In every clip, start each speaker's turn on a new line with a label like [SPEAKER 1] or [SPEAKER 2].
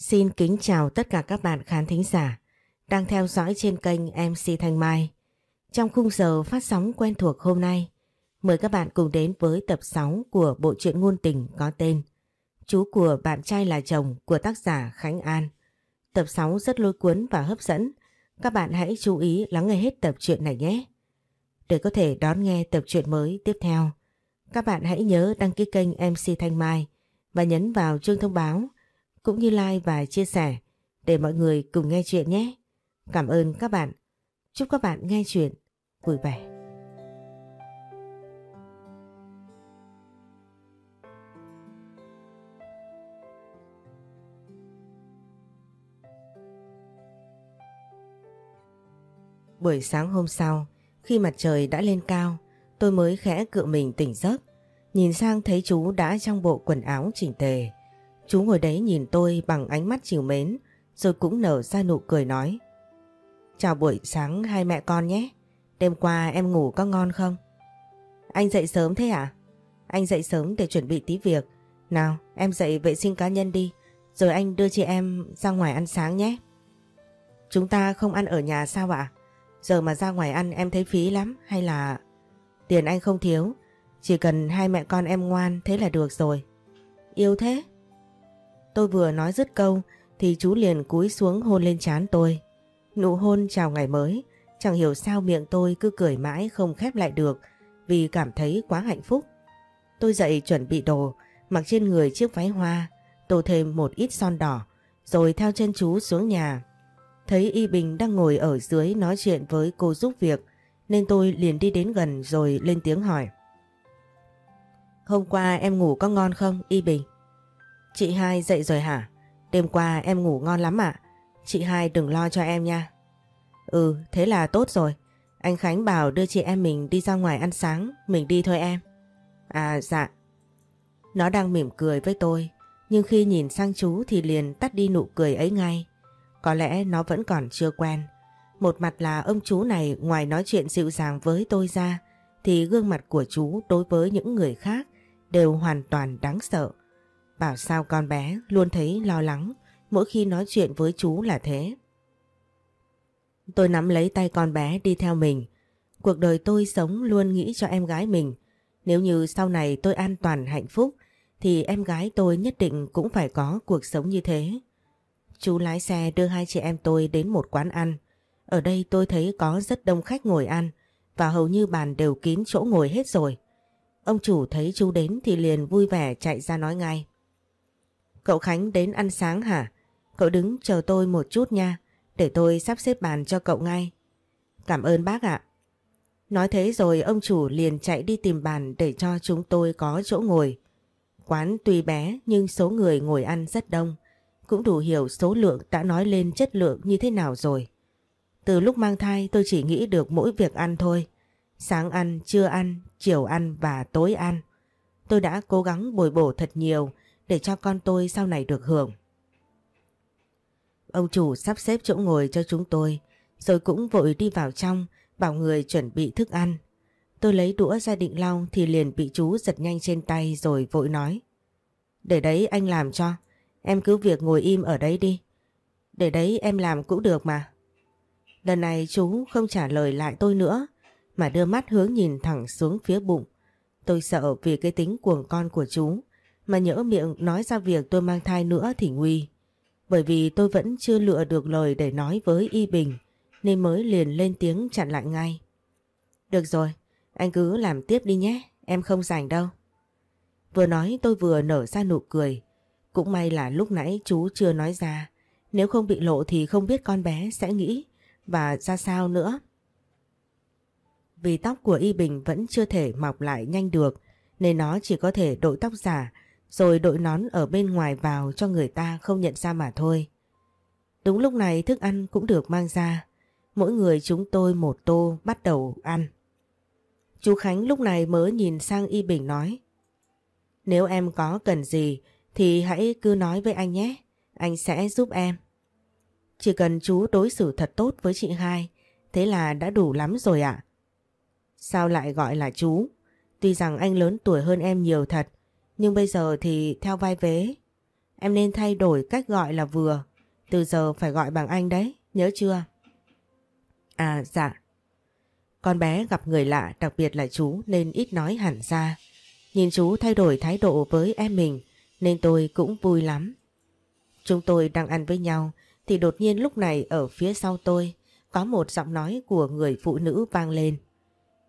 [SPEAKER 1] Xin kính chào tất cả các bạn khán thính giả đang theo dõi trên kênh MC Thanh Mai. Trong khung giờ phát sóng quen thuộc hôm nay, mời các bạn cùng đến với tập 6 của bộ truyện ngôn tình có tên Chú của bạn trai là chồng của tác giả Khánh An. Tập 6 rất lôi cuốn và hấp dẫn. Các bạn hãy chú ý lắng nghe hết tập truyện này nhé. Để có thể đón nghe tập truyện mới tiếp theo, các bạn hãy nhớ đăng ký kênh MC Thanh Mai và nhấn vào chuông thông báo cũng như like và chia sẻ để mọi người cùng nghe chuyện nhé. Cảm ơn các bạn. Chúc các bạn nghe chuyện vui vẻ. Buổi sáng hôm sau, khi mặt trời đã lên cao, tôi mới khẽ cựa mình tỉnh giấc. Nhìn sang thấy chú đã trong bộ quần áo chỉnh tề. Chú ngồi đấy nhìn tôi bằng ánh mắt chiều mến, rồi cũng nở ra nụ cười nói. Chào buổi sáng hai mẹ con nhé. Đêm qua em ngủ có ngon không? Anh dậy sớm thế à? Anh dậy sớm để chuẩn bị tí việc. Nào, em dậy vệ sinh cá nhân đi, rồi anh đưa chị em ra ngoài ăn sáng nhé. Chúng ta không ăn ở nhà sao ạ? Giờ mà ra ngoài ăn em thấy phí lắm, hay là... Tiền anh không thiếu, chỉ cần hai mẹ con em ngoan thế là được rồi. Yêu thế? Tôi vừa nói dứt câu thì chú liền cúi xuống hôn lên trán tôi. Nụ hôn chào ngày mới, chẳng hiểu sao miệng tôi cứ cười mãi không khép lại được vì cảm thấy quá hạnh phúc. Tôi dậy chuẩn bị đồ, mặc trên người chiếc váy hoa, tô thêm một ít son đỏ, rồi theo chân chú xuống nhà. Thấy Y Bình đang ngồi ở dưới nói chuyện với cô giúp việc, nên tôi liền đi đến gần rồi lên tiếng hỏi. Hôm qua em ngủ có ngon không Y Bình? Chị hai dậy rồi hả? Đêm qua em ngủ ngon lắm ạ. Chị hai đừng lo cho em nha. Ừ, thế là tốt rồi. Anh Khánh bảo đưa chị em mình đi ra ngoài ăn sáng, mình đi thôi em. À dạ. Nó đang mỉm cười với tôi, nhưng khi nhìn sang chú thì liền tắt đi nụ cười ấy ngay. Có lẽ nó vẫn còn chưa quen. Một mặt là ông chú này ngoài nói chuyện dịu dàng với tôi ra, thì gương mặt của chú đối với những người khác đều hoàn toàn đáng sợ. Bảo sao con bé luôn thấy lo lắng, mỗi khi nói chuyện với chú là thế. Tôi nắm lấy tay con bé đi theo mình. Cuộc đời tôi sống luôn nghĩ cho em gái mình. Nếu như sau này tôi an toàn, hạnh phúc, thì em gái tôi nhất định cũng phải có cuộc sống như thế. Chú lái xe đưa hai chị em tôi đến một quán ăn. Ở đây tôi thấy có rất đông khách ngồi ăn, và hầu như bàn đều kín chỗ ngồi hết rồi. Ông chủ thấy chú đến thì liền vui vẻ chạy ra nói ngay. Cậu Khánh đến ăn sáng hả? Cậu đứng chờ tôi một chút nha, để tôi sắp xếp bàn cho cậu ngay. Cảm ơn bác ạ. Nói thế rồi ông chủ liền chạy đi tìm bàn để cho chúng tôi có chỗ ngồi. Quán tuy bé nhưng số người ngồi ăn rất đông, cũng đủ hiểu số lượng đã nói lên chất lượng như thế nào rồi. Từ lúc mang thai tôi chỉ nghĩ được mỗi việc ăn thôi. Sáng ăn, trưa ăn, chiều ăn và tối ăn. Tôi đã cố gắng bồi bổ thật nhiều để cho con tôi sau này được hưởng. Ông chủ sắp xếp chỗ ngồi cho chúng tôi, rồi cũng vội đi vào trong, bảo người chuẩn bị thức ăn. Tôi lấy đũa ra định lau thì liền bị chú giật nhanh trên tay rồi vội nói. Để đấy anh làm cho, em cứ việc ngồi im ở đấy đi. Để đấy em làm cũng được mà. Lần này chú không trả lời lại tôi nữa, mà đưa mắt hướng nhìn thẳng xuống phía bụng. Tôi sợ vì cái tính cuồng con của chú, mà nhỡ miệng nói ra việc tôi mang thai nữa thì nguy. Bởi vì tôi vẫn chưa lựa được lời để nói với Y Bình nên mới liền lên tiếng chặn lại ngay. Được rồi, anh cứ làm tiếp đi nhé, em không rảnh đâu. Vừa nói tôi vừa nở ra nụ cười. Cũng may là lúc nãy chú chưa nói ra. Nếu không bị lộ thì không biết con bé sẽ nghĩ và ra sao nữa. Vì tóc của Y Bình vẫn chưa thể mọc lại nhanh được nên nó chỉ có thể đội tóc giả rồi đội nón ở bên ngoài vào cho người ta không nhận ra mà thôi. Đúng lúc này thức ăn cũng được mang ra. Mỗi người chúng tôi một tô bắt đầu ăn. Chú Khánh lúc này mới nhìn sang Y Bình nói, Nếu em có cần gì thì hãy cứ nói với anh nhé. Anh sẽ giúp em. Chỉ cần chú đối xử thật tốt với chị hai, thế là đã đủ lắm rồi ạ. Sao lại gọi là chú? Tuy rằng anh lớn tuổi hơn em nhiều thật nhưng bây giờ thì theo vai vế. Em nên thay đổi cách gọi là vừa. Từ giờ phải gọi bằng anh đấy, nhớ chưa? À dạ. Con bé gặp người lạ đặc biệt là chú nên ít nói hẳn ra. Nhìn chú thay đổi thái độ với em mình nên tôi cũng vui lắm. Chúng tôi đang ăn với nhau thì đột nhiên lúc này ở phía sau tôi có một giọng nói của người phụ nữ vang lên.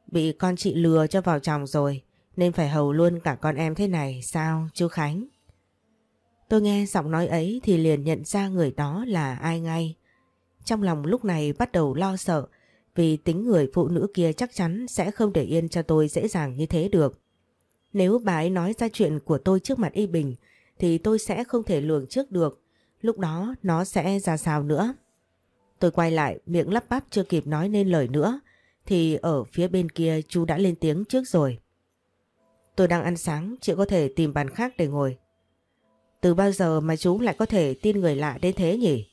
[SPEAKER 1] Bị con chị lừa cho vào chồng rồi nên phải hầu luôn cả con em thế này, sao, chú Khánh? Tôi nghe giọng nói ấy thì liền nhận ra người đó là ai ngay. Trong lòng lúc này bắt đầu lo sợ, vì tính người phụ nữ kia chắc chắn sẽ không để yên cho tôi dễ dàng như thế được. Nếu bà ấy nói ra chuyện của tôi trước mặt Y Bình, thì tôi sẽ không thể lường trước được. Lúc đó, nó sẽ ra sao nữa. Tôi quay lại, miệng lắp bắp chưa kịp nói nên lời nữa, thì ở phía bên kia chú đã lên tiếng trước rồi. Tôi đang ăn sáng, chị có thể tìm bàn khác để ngồi. Từ bao giờ mà chú lại có thể tin người lạ đến thế nhỉ?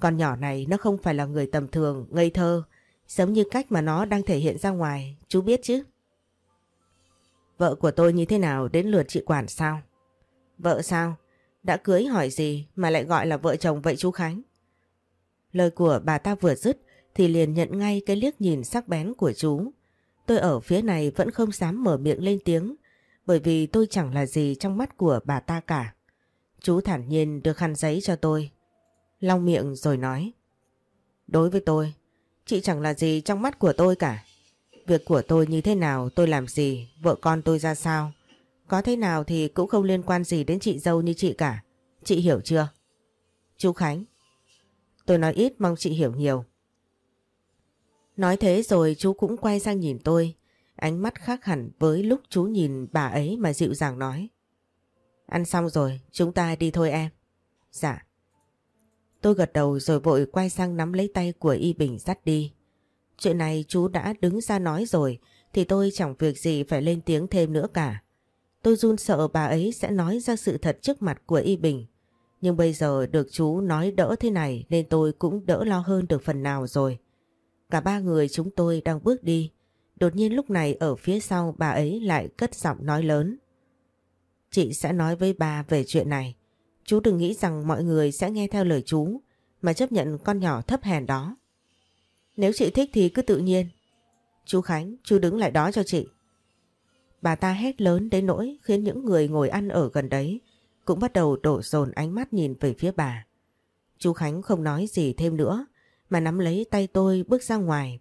[SPEAKER 1] Con nhỏ này nó không phải là người tầm thường, ngây thơ, giống như cách mà nó đang thể hiện ra ngoài, chú biết chứ? Vợ của tôi như thế nào đến lượt chị quản sao? Vợ sao? Đã cưới hỏi gì mà lại gọi là vợ chồng vậy chú Khánh? Lời của bà ta vừa dứt thì liền nhận ngay cái liếc nhìn sắc bén của chú. Tôi ở phía này vẫn không dám mở miệng lên tiếng bởi vì tôi chẳng là gì trong mắt của bà ta cả. Chú thản nhiên đưa khăn giấy cho tôi. Long miệng rồi nói. Đối với tôi, chị chẳng là gì trong mắt của tôi cả. Việc của tôi như thế nào, tôi làm gì, vợ con tôi ra sao. Có thế nào thì cũng không liên quan gì đến chị dâu như chị cả. Chị hiểu chưa? Chú Khánh. Tôi nói ít mong chị hiểu nhiều. Nói thế rồi chú cũng quay sang nhìn tôi. Ánh mắt khác hẳn với lúc chú nhìn bà ấy mà dịu dàng nói. Ăn xong rồi, chúng ta đi thôi em. Dạ. Tôi gật đầu rồi vội quay sang nắm lấy tay của Y Bình dắt đi. Chuyện này chú đã đứng ra nói rồi thì tôi chẳng việc gì phải lên tiếng thêm nữa cả. Tôi run sợ bà ấy sẽ nói ra sự thật trước mặt của Y Bình. Nhưng bây giờ được chú nói đỡ thế này nên tôi cũng đỡ lo hơn được phần nào rồi. Cả ba người chúng tôi đang bước đi. Đột nhiên lúc này ở phía sau bà ấy lại cất giọng nói lớn. Chị sẽ nói với bà về chuyện này. Chú đừng nghĩ rằng mọi người sẽ nghe theo lời chú mà chấp nhận con nhỏ thấp hèn đó. Nếu chị thích thì cứ tự nhiên. Chú Khánh, chú đứng lại đó cho chị. Bà ta hét lớn đến nỗi khiến những người ngồi ăn ở gần đấy cũng bắt đầu đổ dồn ánh mắt nhìn về phía bà. Chú Khánh không nói gì thêm nữa mà nắm lấy tay tôi bước ra ngoài.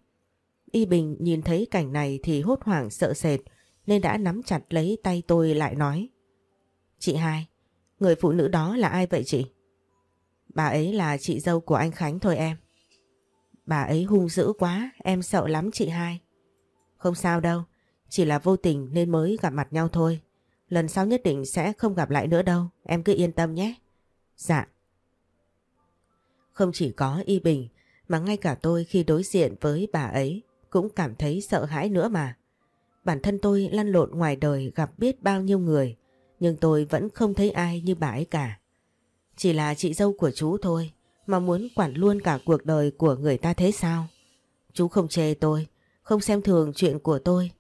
[SPEAKER 1] Y Bình nhìn thấy cảnh này thì hốt hoảng sợ sệt nên đã nắm chặt lấy tay tôi lại nói. Chị hai, người phụ nữ đó là ai vậy chị? Bà ấy là chị dâu của anh Khánh thôi em. Bà ấy hung dữ quá, em sợ lắm chị hai. Không sao đâu, chỉ là vô tình nên mới gặp mặt nhau thôi. Lần sau nhất định sẽ không gặp lại nữa đâu, em cứ yên tâm nhé. Dạ. Không chỉ có Y Bình, mà ngay cả tôi khi đối diện với bà ấy cũng cảm thấy sợ hãi nữa mà. Bản thân tôi lăn lộn ngoài đời gặp biết bao nhiêu người, nhưng tôi vẫn không thấy ai như bà ấy cả. Chỉ là chị dâu của chú thôi, mà muốn quản luôn cả cuộc đời của người ta thế sao? Chú không chê tôi, không xem thường chuyện của tôi,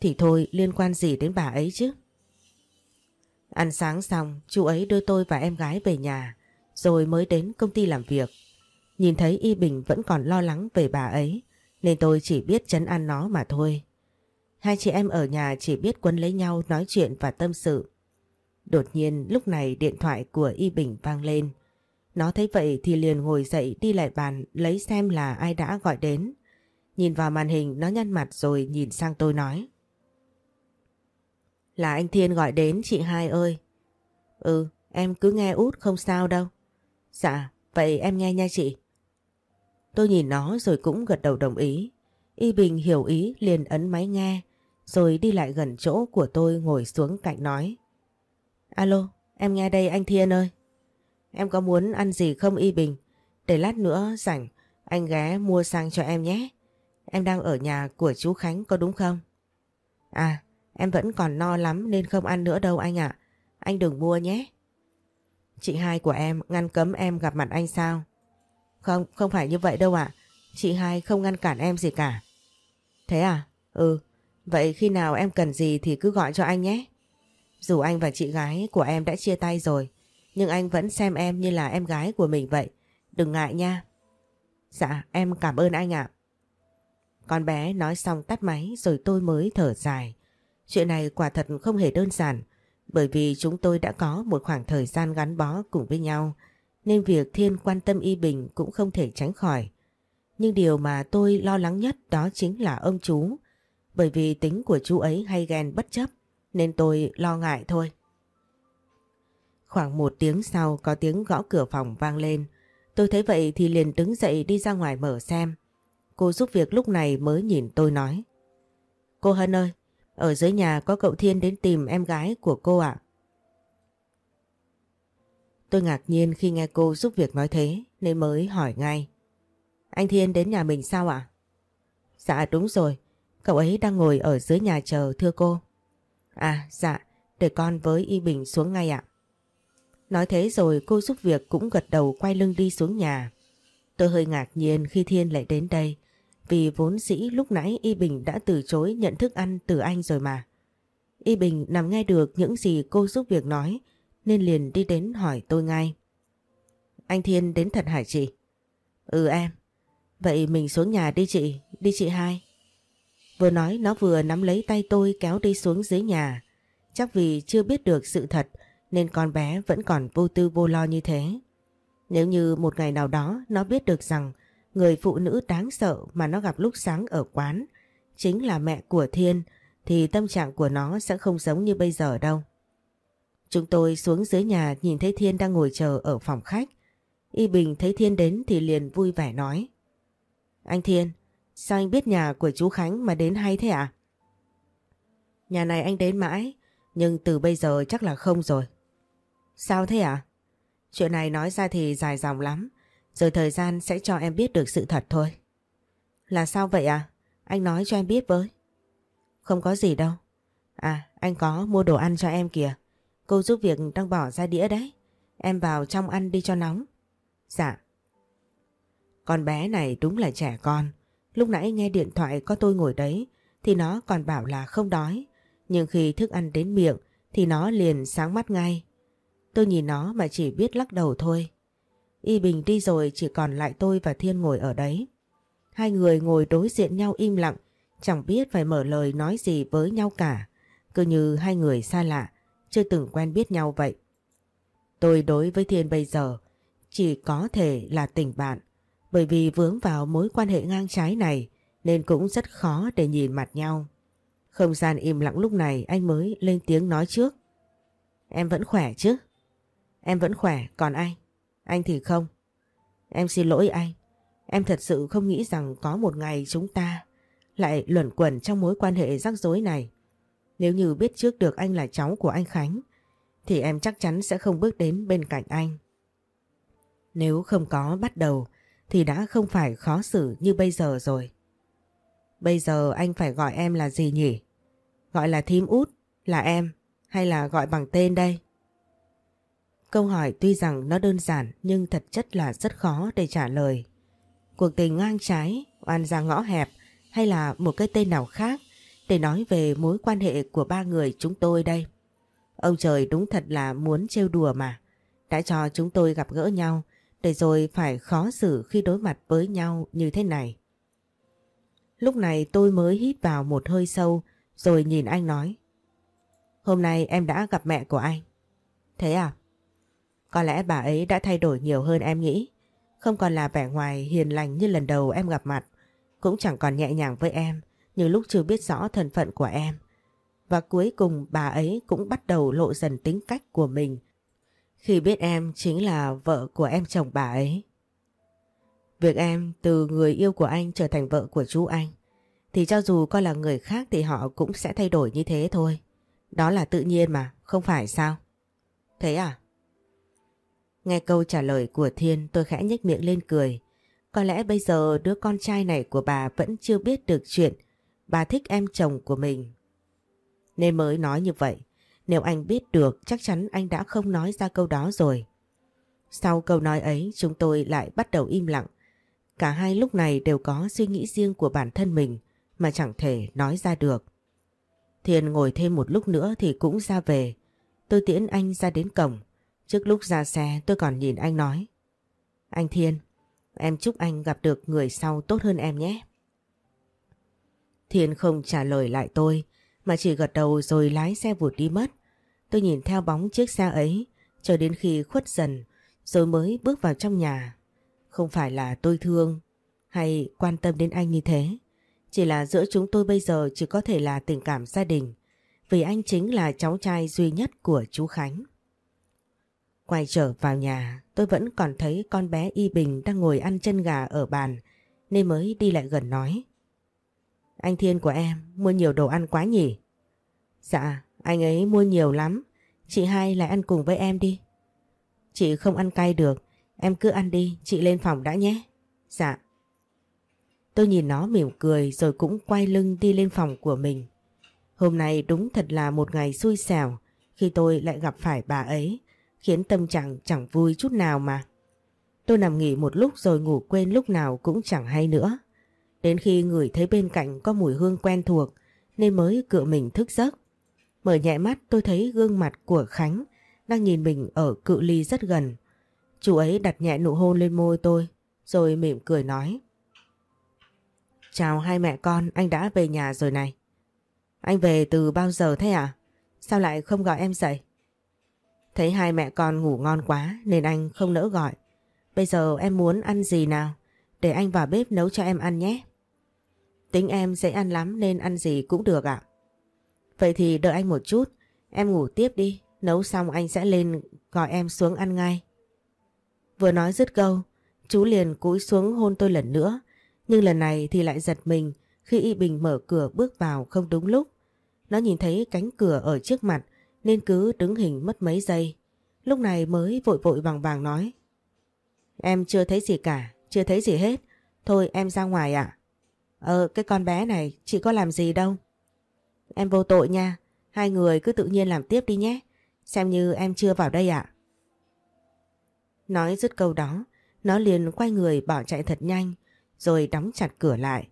[SPEAKER 1] thì thôi liên quan gì đến bà ấy chứ? Ăn sáng xong, chú ấy đưa tôi và em gái về nhà, rồi mới đến công ty làm việc. Nhìn thấy Y Bình vẫn còn lo lắng về bà ấy, nên tôi chỉ biết chấn an nó mà thôi. Hai chị em ở nhà chỉ biết quấn lấy nhau nói chuyện và tâm sự. Đột nhiên lúc này điện thoại của Y Bình vang lên. Nó thấy vậy thì liền ngồi dậy đi lại bàn lấy xem là ai đã gọi đến. Nhìn vào màn hình nó nhăn mặt rồi nhìn sang tôi nói. Là anh Thiên gọi đến chị hai ơi. Ừ, em cứ nghe út không sao đâu. Dạ, vậy em nghe nha chị. Tôi nhìn nó rồi cũng gật đầu đồng ý. Y Bình hiểu ý liền ấn máy nghe, rồi đi lại gần chỗ của tôi ngồi xuống cạnh nói. Alo, em nghe đây anh Thiên ơi. Em có muốn ăn gì không Y Bình? Để lát nữa rảnh, anh ghé mua sang cho em nhé. Em đang ở nhà của chú Khánh có đúng không? À, em vẫn còn no lắm nên không ăn nữa đâu anh ạ. Anh đừng mua nhé. Chị hai của em ngăn cấm em gặp mặt anh sao? Không, không phải như vậy đâu ạ. Chị hai không ngăn cản em gì cả. Thế à? Ừ, vậy khi nào em cần gì thì cứ gọi cho anh nhé. Dù anh và chị gái của em đã chia tay rồi, Nhưng anh vẫn xem em như là em gái của mình vậy. Đừng ngại nha. Dạ em cảm ơn anh ạ. Con bé nói xong tắt máy rồi tôi mới thở dài. Chuyện này quả thật không hề đơn giản bởi vì chúng tôi đã có một khoảng thời gian gắn bó cùng với nhau nên việc Thiên quan tâm Y Bình cũng không thể tránh khỏi. Nhưng điều mà tôi lo lắng nhất đó chính là ông chú bởi vì tính của chú ấy hay ghen bất chấp nên tôi lo ngại thôi. Khoảng một tiếng sau có tiếng gõ cửa phòng vang lên. Tôi thấy vậy thì liền đứng dậy đi ra ngoài mở xem. Cô giúp việc lúc này mới nhìn tôi nói. Cô Hân ơi, ở dưới nhà có cậu Thiên đến tìm em gái của cô ạ. Tôi ngạc nhiên khi nghe cô giúp việc nói thế nên mới hỏi ngay. Anh Thiên đến nhà mình sao ạ? Dạ đúng rồi, cậu ấy đang ngồi ở dưới nhà chờ thưa cô. À dạ, để con với Y Bình xuống ngay ạ. Nói thế rồi cô giúp việc cũng gật đầu quay lưng đi xuống nhà. Tôi hơi ngạc nhiên khi Thiên lại đến đây vì vốn dĩ lúc nãy Y Bình đã từ chối nhận thức ăn từ anh rồi mà. Y Bình nằm nghe được những gì cô giúp việc nói nên liền đi đến hỏi tôi ngay. Anh Thiên đến thật hả chị? Ừ em. Vậy mình xuống nhà đi chị, đi chị hai. Vừa nói nó vừa nắm lấy tay tôi kéo đi xuống dưới nhà. Chắc vì chưa biết được sự thật nên con bé vẫn còn vô tư vô lo như thế. Nếu như một ngày nào đó nó biết được rằng người phụ nữ đáng sợ mà nó gặp lúc sáng ở quán chính là mẹ của Thiên thì tâm trạng của nó sẽ không giống như bây giờ đâu. Chúng tôi xuống dưới nhà nhìn thấy Thiên đang ngồi chờ ở phòng khách. Y Bình thấy Thiên đến thì liền vui vẻ nói. Anh Thiên, sao anh biết nhà của chú Khánh mà đến hay thế ạ? À? Nhà này anh đến mãi, nhưng từ bây giờ chắc là không rồi. Sao thế ạ? À? Chuyện này nói ra thì dài dòng lắm, rồi thời gian sẽ cho em biết được sự thật thôi. Là sao vậy à? Anh nói cho em biết với. Không có gì đâu. À, anh có mua đồ ăn cho em kìa. Cô giúp việc đang bỏ ra đĩa đấy. Em vào trong ăn đi cho nóng. Dạ. Con bé này đúng là trẻ con. Lúc nãy nghe điện thoại có tôi ngồi đấy thì nó còn bảo là không đói. Nhưng khi thức ăn đến miệng thì nó liền sáng mắt ngay. Tôi nhìn nó mà chỉ biết lắc đầu thôi. Y Bình đi rồi chỉ còn lại tôi và Thiên ngồi ở đấy. Hai người ngồi đối diện nhau im lặng, chẳng biết phải mở lời nói gì với nhau cả. Cứ như hai người xa lạ, chưa từng quen biết nhau vậy. Tôi đối với Thiên bây giờ chỉ có thể là tình bạn, bởi vì vướng vào mối quan hệ ngang trái này nên cũng rất khó để nhìn mặt nhau. Không gian im lặng lúc này anh mới lên tiếng nói trước. Em vẫn khỏe chứ? Em vẫn khỏe, còn anh? Anh thì không. Em xin lỗi anh. Em thật sự không nghĩ rằng có một ngày chúng ta lại luẩn quẩn trong mối quan hệ rắc rối này. Nếu như biết trước được anh là cháu của anh Khánh thì em chắc chắn sẽ không bước đến bên cạnh anh. Nếu không có bắt đầu thì đã không phải khó xử như bây giờ rồi. Bây giờ anh phải gọi em là gì nhỉ? Gọi là thím út, là em hay là gọi bằng tên đây? Câu hỏi tuy rằng nó đơn giản nhưng thật chất là rất khó để trả lời. Cuộc tình ngang trái, oan ra ngõ hẹp hay là một cái tên nào khác để nói về mối quan hệ của ba người chúng tôi đây. Ông trời đúng thật là muốn trêu đùa mà. Đã cho chúng tôi gặp gỡ nhau, để rồi phải khó xử khi đối mặt với nhau như thế này. Lúc này tôi mới hít vào một hơi sâu, rồi nhìn anh nói. Hôm nay em đã gặp mẹ của anh. Thế à? Có lẽ bà ấy đã thay đổi nhiều hơn em nghĩ. Không còn là vẻ ngoài hiền lành như lần đầu em gặp mặt. Cũng chẳng còn nhẹ nhàng với em như lúc chưa biết rõ thân phận của em. Và cuối cùng bà ấy cũng bắt đầu lộ dần tính cách của mình khi biết em chính là vợ của em chồng bà ấy. Việc em từ người yêu của anh trở thành vợ của chú anh thì cho dù coi là người khác thì họ cũng sẽ thay đổi như thế thôi. Đó là tự nhiên mà, không phải sao? Thế à? Nghe câu trả lời của Thiên tôi khẽ nhếch miệng lên cười. Có lẽ bây giờ đứa con trai này của bà vẫn chưa biết được chuyện bà thích em chồng của mình. Nên mới nói như vậy. Nếu anh biết được chắc chắn anh đã không nói ra câu đó rồi. Sau câu nói ấy chúng tôi lại bắt đầu im lặng. Cả hai lúc này đều có suy nghĩ riêng của bản thân mình mà chẳng thể nói ra được. Thiên ngồi thêm một lúc nữa thì cũng ra về. Tôi tiễn anh ra đến cổng. Trước lúc ra xe tôi còn nhìn anh nói. Anh Thiên, em chúc anh gặp được người sau tốt hơn em nhé. Thiên không trả lời lại tôi, mà chỉ gật đầu rồi lái xe vụt đi mất. Tôi nhìn theo bóng chiếc xe ấy chờ đến khi khuất dần, rồi mới bước vào trong nhà. Không phải là tôi thương, hay quan tâm đến anh như thế. Chỉ là giữa chúng tôi bây giờ chỉ có thể là tình cảm gia đình, vì anh chính là cháu trai duy nhất của chú Khánh. Quay trở vào nhà, tôi vẫn còn thấy con bé Y Bình đang ngồi ăn chân gà ở bàn, nên mới đi lại gần nói. Anh Thiên của em mua nhiều đồ ăn quá nhỉ? Dạ, anh ấy mua nhiều lắm. Chị hai lại ăn cùng với em đi. Chị không ăn cay được, em cứ ăn đi, chị lên phòng đã nhé. Dạ. Tôi nhìn nó mỉm cười rồi cũng quay lưng đi lên phòng của mình. Hôm nay đúng thật là một ngày xui xẻo khi tôi lại gặp phải bà ấy, khiến tâm trạng chẳng vui chút nào mà. Tôi nằm nghỉ một lúc rồi ngủ quên lúc nào cũng chẳng hay nữa. Đến khi ngửi thấy bên cạnh có mùi hương quen thuộc nên mới cựa mình thức giấc. Mở nhẹ mắt tôi thấy gương mặt của Khánh đang nhìn mình ở cự ly rất gần. Chú ấy đặt nhẹ nụ hôn lên môi tôi rồi mỉm cười nói. Chào hai mẹ con, anh đã về nhà rồi này. Anh về từ bao giờ thế à? Sao lại không gọi em dậy? Thấy hai mẹ con ngủ ngon quá nên anh không nỡ gọi. Bây giờ em muốn ăn gì nào? Để anh vào bếp nấu cho em ăn nhé. Tính em dễ ăn lắm nên ăn gì cũng được ạ. Vậy thì đợi anh một chút, em ngủ tiếp đi, nấu xong anh sẽ lên gọi em xuống ăn ngay. Vừa nói dứt câu, chú liền cúi xuống hôn tôi lần nữa, nhưng lần này thì lại giật mình khi Y Bình mở cửa bước vào không đúng lúc. Nó nhìn thấy cánh cửa ở trước mặt nên cứ đứng hình mất mấy giây. Lúc này mới vội vội vàng vàng nói. Em chưa thấy gì cả, chưa thấy gì hết. Thôi em ra ngoài ạ. Ờ cái con bé này chị có làm gì đâu. Em vô tội nha. Hai người cứ tự nhiên làm tiếp đi nhé. Xem như em chưa vào đây ạ. Nói dứt câu đó, nó liền quay người bỏ chạy thật nhanh rồi đóng chặt cửa lại.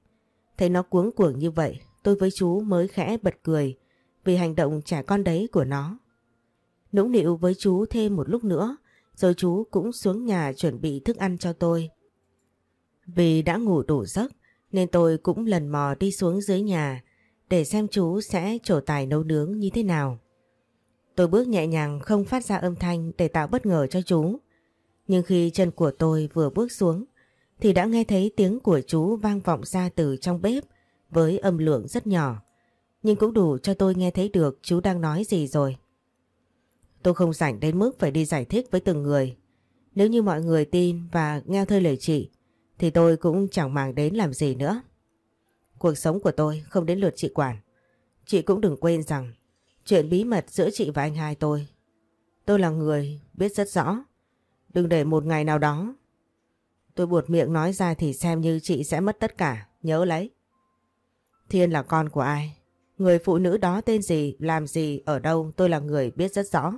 [SPEAKER 1] Thấy nó cuống cuồng như vậy, tôi với chú mới khẽ bật cười vì hành động trẻ con đấy của nó. Nũng nịu với chú thêm một lúc nữa, rồi chú cũng xuống nhà chuẩn bị thức ăn cho tôi. Vì đã ngủ đủ giấc, nên tôi cũng lần mò đi xuống dưới nhà, để xem chú sẽ trổ tài nấu nướng như thế nào. Tôi bước nhẹ nhàng không phát ra âm thanh để tạo bất ngờ cho chú. Nhưng khi chân của tôi vừa bước xuống, thì đã nghe thấy tiếng của chú vang vọng ra từ trong bếp với âm lượng rất nhỏ. Nhưng cũng đủ cho tôi nghe thấy được chú đang nói gì rồi. Tôi không rảnh đến mức phải đi giải thích với từng người. Nếu như mọi người tin và nghe theo lời chị thì tôi cũng chẳng màng đến làm gì nữa. Cuộc sống của tôi không đến lượt chị quản. Chị cũng đừng quên rằng chuyện bí mật giữa chị và anh hai tôi. Tôi là người biết rất rõ. Đừng để một ngày nào đó tôi buột miệng nói ra thì xem như chị sẽ mất tất cả. Nhớ lấy. Thiên là con của ai? Người phụ nữ đó tên gì, làm gì, ở đâu tôi là người biết rất rõ.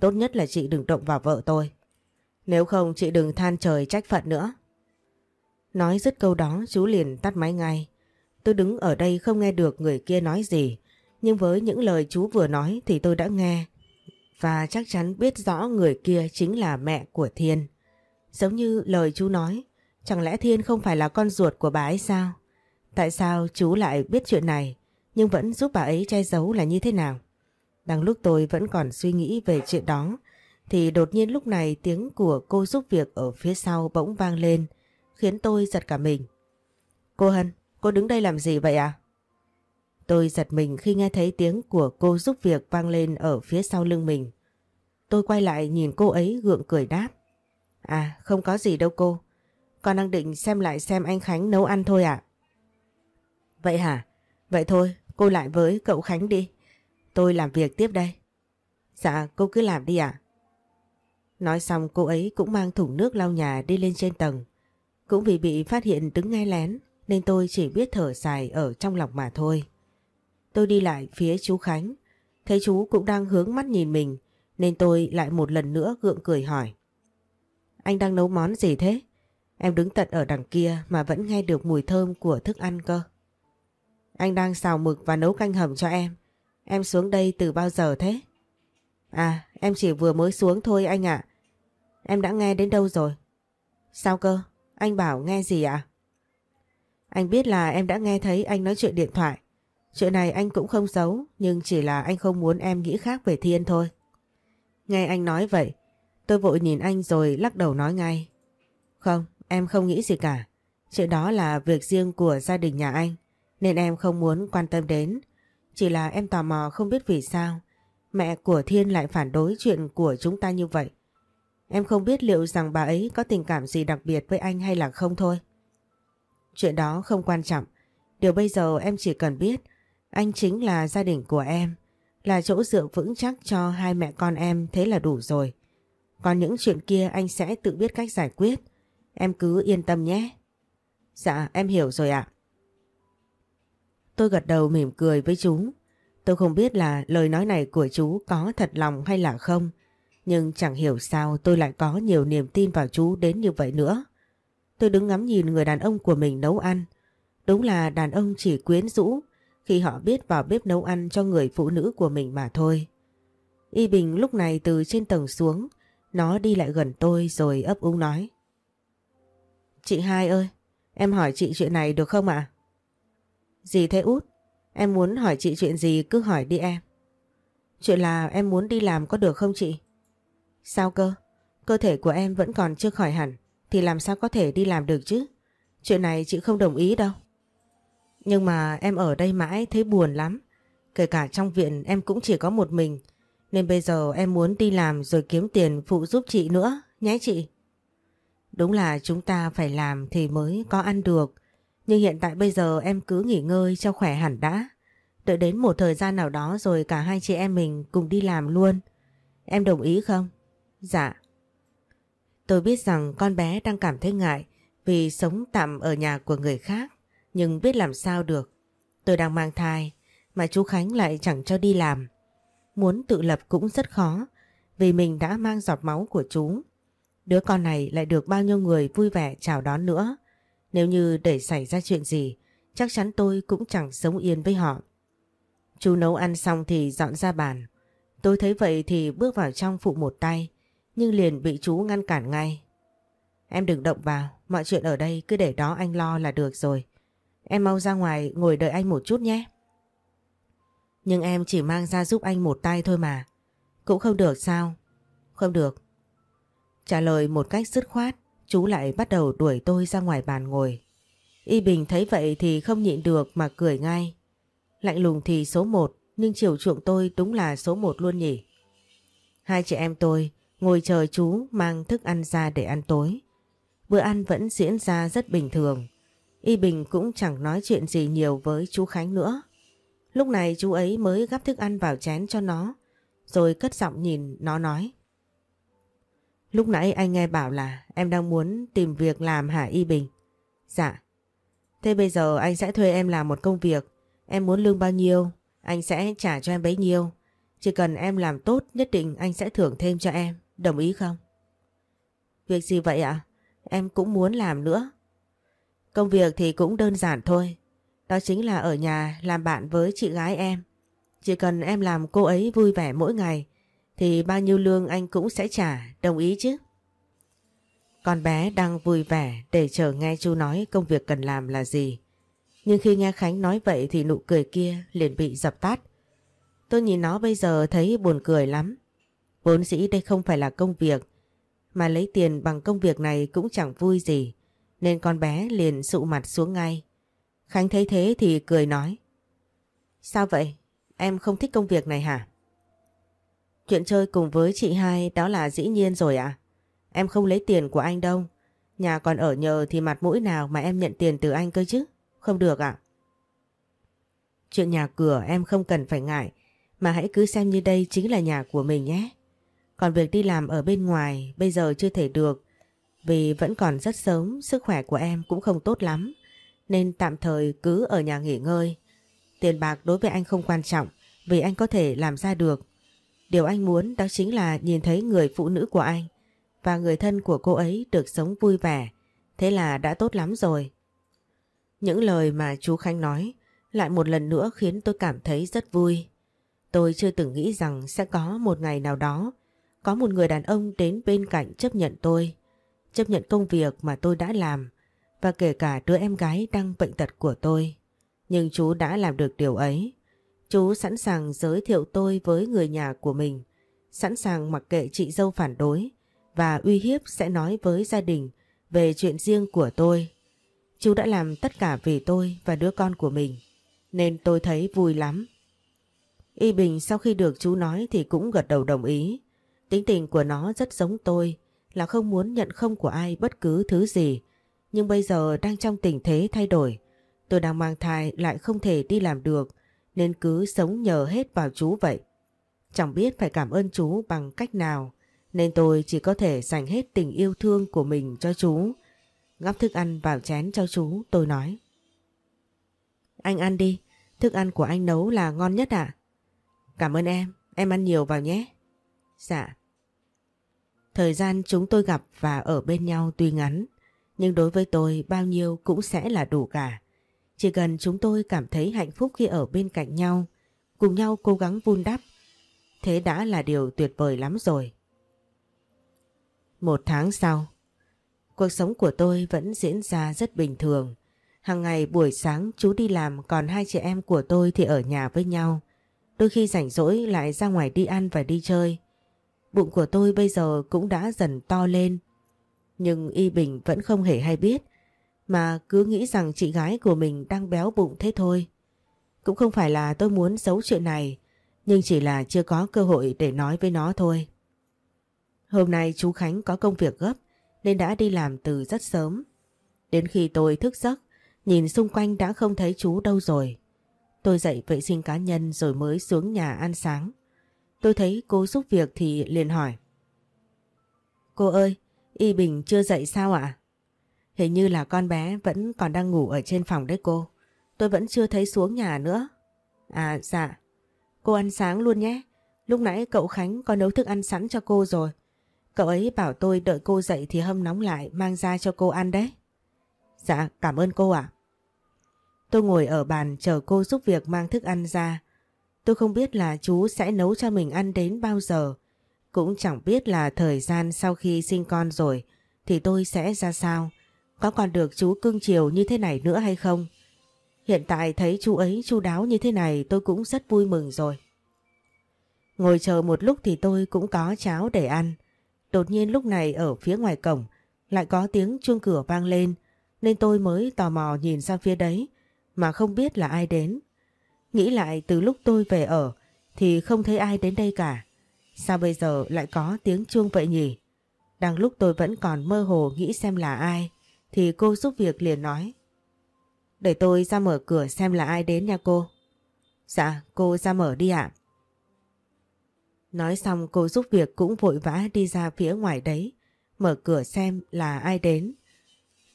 [SPEAKER 1] Tốt nhất là chị đừng động vào vợ tôi. Nếu không chị đừng than trời trách phận nữa. Nói dứt câu đó, chú liền tắt máy ngay. Tôi đứng ở đây không nghe được người kia nói gì. Nhưng với những lời chú vừa nói thì tôi đã nghe. Và chắc chắn biết rõ người kia chính là mẹ của Thiên. Giống như lời chú nói. Chẳng lẽ Thiên không phải là con ruột của bà ấy sao? Tại sao chú lại biết chuyện này, nhưng vẫn giúp bà ấy che giấu là như thế nào? Đang lúc tôi vẫn còn suy nghĩ về chuyện đó, thì đột nhiên lúc này tiếng của cô giúp việc ở phía sau bỗng vang lên khiến tôi giật cả mình. Cô Hân, cô đứng đây làm gì vậy à? Tôi giật mình khi nghe thấy tiếng của cô giúp việc vang lên ở phía sau lưng mình. Tôi quay lại nhìn cô ấy gượng cười đáp. À không có gì đâu cô. Con đang định xem lại xem anh Khánh nấu ăn thôi ạ. Vậy hả? Vậy thôi cô lại với cậu Khánh đi. Tôi làm việc tiếp đây. Dạ cô cứ làm đi ạ. Nói xong cô ấy cũng mang thùng nước lau nhà đi lên trên tầng. Cũng vì bị phát hiện đứng ngay lén, nên tôi chỉ biết thở dài ở trong lòng mà thôi. Tôi đi lại phía chú Khánh. Thấy chú cũng đang hướng mắt nhìn mình, nên tôi lại một lần nữa gượng cười hỏi. Anh đang nấu món gì thế? Em đứng tận ở đằng kia mà vẫn nghe được mùi thơm của thức ăn cơ. Anh đang xào mực và nấu canh hầm cho em. Em xuống đây từ bao giờ thế? À em chỉ vừa mới xuống thôi anh ạ. Em đã nghe đến đâu rồi? Sao cơ? Anh bảo nghe gì ạ? Anh biết là em đã nghe thấy anh nói chuyện điện thoại. Chuyện này anh cũng không giấu nhưng chỉ là anh không muốn em nghĩ khác về Thiên thôi. Nghe anh nói vậy, tôi vội nhìn anh rồi lắc đầu nói ngay. Không, em không nghĩ gì cả. Chuyện đó là việc riêng của gia đình nhà anh nên em không muốn quan tâm đến. Chỉ là em tò mò không biết vì sao mẹ của Thiên lại phản đối chuyện của chúng ta như vậy. Em không biết liệu rằng bà ấy có tình cảm gì đặc biệt với anh hay là không thôi. Chuyện đó không quan trọng. Điều bây giờ em chỉ cần biết anh chính là gia đình của em, là chỗ dựa vững chắc cho hai mẹ con em thế là đủ rồi. Còn những chuyện kia anh sẽ tự biết cách giải quyết. Em cứ yên tâm nhé. Dạ em hiểu rồi ạ. Tôi gật đầu mỉm cười với chú. Tôi không biết là lời nói này của chú có thật lòng hay là không. Nhưng chẳng hiểu sao tôi lại có nhiều niềm tin vào chú đến như vậy nữa. Tôi đứng ngắm nhìn người đàn ông của mình nấu ăn. Đúng là đàn ông chỉ quyến rũ khi họ biết vào bếp nấu ăn cho người phụ nữ của mình mà thôi. Y Bình lúc này từ trên tầng xuống, nó đi lại gần tôi rồi ấp úng nói. Chị hai ơi, em hỏi chị chuyện này được không ạ? Gì thế út? Em muốn hỏi chị chuyện gì cứ hỏi đi em. Chuyện là em muốn đi làm có được không chị? Sao cơ? Cơ thể của em vẫn còn chưa khỏi hẳn thì làm sao có thể đi làm được chứ? Chuyện này chị không đồng ý đâu. Nhưng mà em ở đây mãi thấy buồn lắm. Kể cả trong viện em cũng chỉ có một mình. Nên bây giờ em muốn đi làm rồi kiếm tiền phụ giúp chị nữa, nhé chị. Đúng là chúng ta phải làm thì mới có ăn được. Nhưng hiện tại bây giờ em cứ nghỉ ngơi cho khỏe hẳn đã. Đợi đến một thời gian nào đó rồi cả hai chị em mình cùng đi làm luôn. Em đồng ý không? Dạ. Tôi biết rằng con bé đang cảm thấy ngại vì sống tạm ở nhà của người khác. Nhưng biết làm sao được. Tôi đang mang thai mà chú Khánh lại chẳng cho đi làm. Muốn tự lập cũng rất khó vì mình đã mang giọt máu của chú. Đứa con này lại được bao nhiêu người vui vẻ chào đón nữa. Nếu như để xảy ra chuyện gì, chắc chắn tôi cũng chẳng sống yên với họ. Chú nấu ăn xong thì dọn ra bàn. Tôi thấy vậy thì bước vào trong phụ một tay, nhưng liền bị chú ngăn cản ngay. Em đừng động vào, mọi chuyện ở đây cứ để đó anh lo là được rồi. Em mau ra ngoài ngồi đợi anh một chút nhé. Nhưng em chỉ mang ra giúp anh một tay thôi mà. Cũng không được sao? Không được. Trả lời một cách dứt khoát, chú lại bắt đầu đuổi tôi ra ngoài bàn ngồi. Y Bình thấy vậy thì không nhịn được mà cười ngay. Lạnh lùng thì số một, nhưng chiều chuộng tôi đúng là số một luôn nhỉ. Hai chị em tôi ngồi chờ chú mang thức ăn ra để ăn tối. Bữa ăn vẫn diễn ra rất bình thường. Y Bình cũng chẳng nói chuyện gì nhiều với chú Khánh nữa. Lúc này chú ấy mới gắp thức ăn vào chén cho nó, rồi cất giọng nhìn nó nói. Lúc nãy anh nghe bảo là em đang muốn tìm việc làm hả Y Bình? Dạ. Thế bây giờ anh sẽ thuê em làm một công việc. Em muốn lương bao nhiêu, anh sẽ trả cho em bấy nhiêu. Chỉ cần em làm tốt nhất định anh sẽ thưởng thêm cho em. Đồng ý không? Việc gì vậy ạ? Em cũng muốn làm nữa. Công việc thì cũng đơn giản thôi. Đó chính là ở nhà làm bạn với chị gái em. Chỉ cần em làm cô ấy vui vẻ mỗi ngày thì bao nhiêu lương anh cũng sẽ trả, đồng ý chứ? Con bé đang vui vẻ để chờ nghe chú nói công việc cần làm là gì. Nhưng khi nghe Khánh nói vậy thì nụ cười kia liền bị dập tắt. Tôi nhìn nó bây giờ thấy buồn cười lắm. Vốn dĩ đây không phải là công việc, mà lấy tiền bằng công việc này cũng chẳng vui gì nên con bé liền sụ mặt xuống ngay. Khánh thấy thế thì cười nói. Sao vậy? Em không thích công việc này hả? Chuyện chơi cùng với chị hai đó là dĩ nhiên rồi à? Em không lấy tiền của anh đâu. Nhà còn ở nhờ thì mặt mũi nào mà em nhận tiền từ anh cơ chứ? Không được ạ. À? Chuyện nhà cửa em không cần phải ngại mà hãy cứ xem như đây chính là nhà của mình nhé. Còn việc đi làm ở bên ngoài bây giờ chưa thể được vì vẫn còn rất sớm, sức khỏe của em cũng không tốt lắm, nên tạm thời cứ ở nhà nghỉ ngơi. Tiền bạc đối với anh không quan trọng, vì anh có thể làm ra được. Điều anh muốn đó chính là nhìn thấy người phụ nữ của anh và người thân của cô ấy được sống vui vẻ. Thế là đã tốt lắm rồi. Những lời mà chú Khanh nói lại một lần nữa khiến tôi cảm thấy rất vui. Tôi chưa từng nghĩ rằng sẽ có một ngày nào đó có một người đàn ông đến bên cạnh chấp nhận tôi, chấp nhận công việc mà tôi đã làm và kể cả đứa em gái đang bệnh tật của tôi. Nhưng chú đã làm được điều ấy. Chú sẵn sàng giới thiệu tôi với người nhà của mình, sẵn sàng mặc kệ chị dâu phản đối và uy hiếp sẽ nói với gia đình về chuyện riêng của tôi. Chú đã làm tất cả vì tôi và đứa con của mình, nên tôi thấy vui lắm. Y Bình sau khi được chú nói thì cũng gật đầu đồng ý. Tính tình của nó rất giống tôi, là không muốn nhận không của ai bất cứ thứ gì. Nhưng bây giờ đang trong tình thế thay đổi. Tôi đang mang thai lại không thể đi làm được, nên cứ sống nhờ hết vào chú vậy. Chẳng biết phải cảm ơn chú bằng cách nào, nên tôi chỉ có thể dành hết tình yêu thương của mình cho chú. Gắp thức ăn vào chén cho chú, tôi nói. Anh ăn đi, thức ăn của anh nấu là ngon nhất ạ. Cảm ơn em, em ăn nhiều vào nhé. Dạ. Thời gian chúng tôi gặp và ở bên nhau tuy ngắn, nhưng đối với tôi bao nhiêu cũng sẽ là đủ cả. Chỉ cần chúng tôi cảm thấy hạnh phúc khi ở bên cạnh nhau, cùng nhau cố gắng vun đắp, thế đã là điều tuyệt vời lắm rồi. Một tháng sau, cuộc sống của tôi vẫn diễn ra rất bình thường. Hàng ngày buổi sáng chú đi làm còn hai chị em của tôi thì ở nhà với nhau. Đôi khi rảnh rỗi lại ra ngoài đi ăn và đi chơi. Bụng của tôi bây giờ cũng đã dần to lên. Nhưng Y Bình vẫn không hề hay biết mà cứ nghĩ rằng chị gái của mình đang béo bụng thế thôi. Cũng không phải là tôi muốn giấu chuyện này nhưng chỉ là chưa có cơ hội để nói với nó thôi. Hôm nay chú Khánh có công việc gấp nên đã đi làm từ rất sớm. Đến khi tôi thức giấc, nhìn xung quanh đã không thấy chú đâu rồi. Tôi dậy vệ sinh cá nhân rồi mới xuống nhà ăn sáng. Tôi thấy cô giúp việc thì liền hỏi. Cô ơi, Y Bình chưa dậy sao ạ? Hình như là con bé vẫn còn đang ngủ ở trên phòng đấy cô. Tôi vẫn chưa thấy xuống nhà nữa. À dạ, cô ăn sáng luôn nhé. Lúc nãy cậu Khánh có nấu thức ăn sẵn cho cô rồi. Cậu ấy bảo tôi đợi cô dậy thì hâm nóng lại mang ra cho cô ăn đấy. Dạ, cảm ơn cô ạ. Tôi ngồi ở bàn chờ cô giúp việc mang thức ăn ra. Tôi không biết là chú sẽ nấu cho mình ăn đến bao giờ. Cũng chẳng biết là thời gian sau khi sinh con rồi, thì tôi sẽ ra sao. Có còn được chú cưng chiều như thế này nữa hay không? Hiện tại thấy chú ấy chu đáo như thế này, tôi cũng rất vui mừng rồi. Ngồi chờ một lúc thì tôi cũng có cháo để ăn. Đột nhiên lúc này ở phía ngoài cổng, lại có tiếng chuông cửa vang lên, nên tôi mới tò mò nhìn sang phía đấy, mà không biết là ai đến. Nghĩ lại từ lúc tôi về ở thì không thấy ai đến đây cả. Sao bây giờ lại có tiếng chuông vậy nhỉ? Đang lúc tôi vẫn còn mơ hồ nghĩ xem là ai thì cô giúp việc liền nói. Để tôi ra mở cửa xem là ai đến nha cô. Dạ, cô ra mở đi ạ. Nói xong cô giúp việc cũng vội vã đi ra phía ngoài đấy, mở cửa xem là ai đến.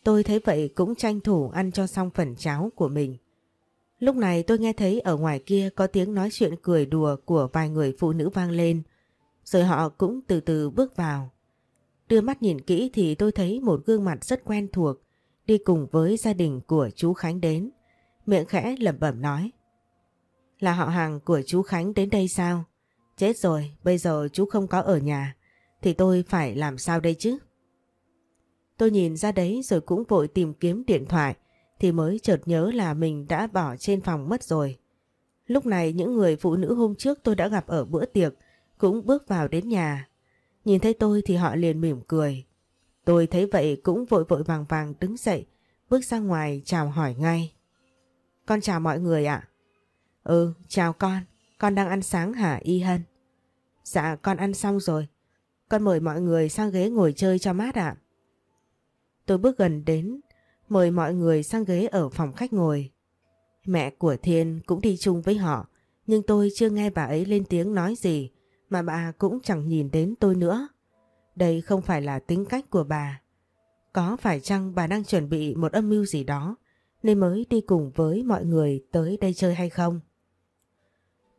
[SPEAKER 1] Tôi thấy vậy cũng tranh thủ ăn cho xong phần cháo của mình. Lúc này tôi nghe thấy ở ngoài kia có tiếng nói chuyện cười đùa của vài người phụ nữ vang lên, rồi họ cũng từ từ bước vào. Đưa mắt nhìn kỹ thì tôi thấy một gương mặt rất quen thuộc đi cùng với gia đình của chú Khánh đến. Miệng khẽ lẩm bẩm nói. Là họ hàng của chú Khánh đến đây sao? Chết rồi, bây giờ chú không có ở nhà, thì tôi phải làm sao đây chứ? Tôi nhìn ra đấy rồi cũng vội tìm kiếm điện thoại, thì mới chợt nhớ là mình đã bỏ trên phòng mất rồi. Lúc này những người phụ nữ hôm trước tôi đã gặp ở bữa tiệc cũng bước vào đến nhà. Nhìn thấy tôi thì họ liền mỉm cười. Tôi thấy vậy cũng vội vội vàng vàng đứng dậy, bước ra ngoài chào hỏi ngay. Con chào mọi người ạ. Ừ, chào con. Con đang ăn sáng hả Y Hân? Dạ, con ăn xong rồi. Con mời mọi người sang ghế ngồi chơi cho mát ạ. Tôi bước gần đến, mời mọi người sang ghế ở phòng khách ngồi. Mẹ của Thiên cũng đi chung với họ, nhưng tôi chưa nghe bà ấy lên tiếng nói gì, mà bà cũng chẳng nhìn đến tôi nữa. Đây không phải là tính cách của bà. Có phải chăng bà đang chuẩn bị một âm mưu gì đó nên mới đi cùng với mọi người tới đây chơi hay không?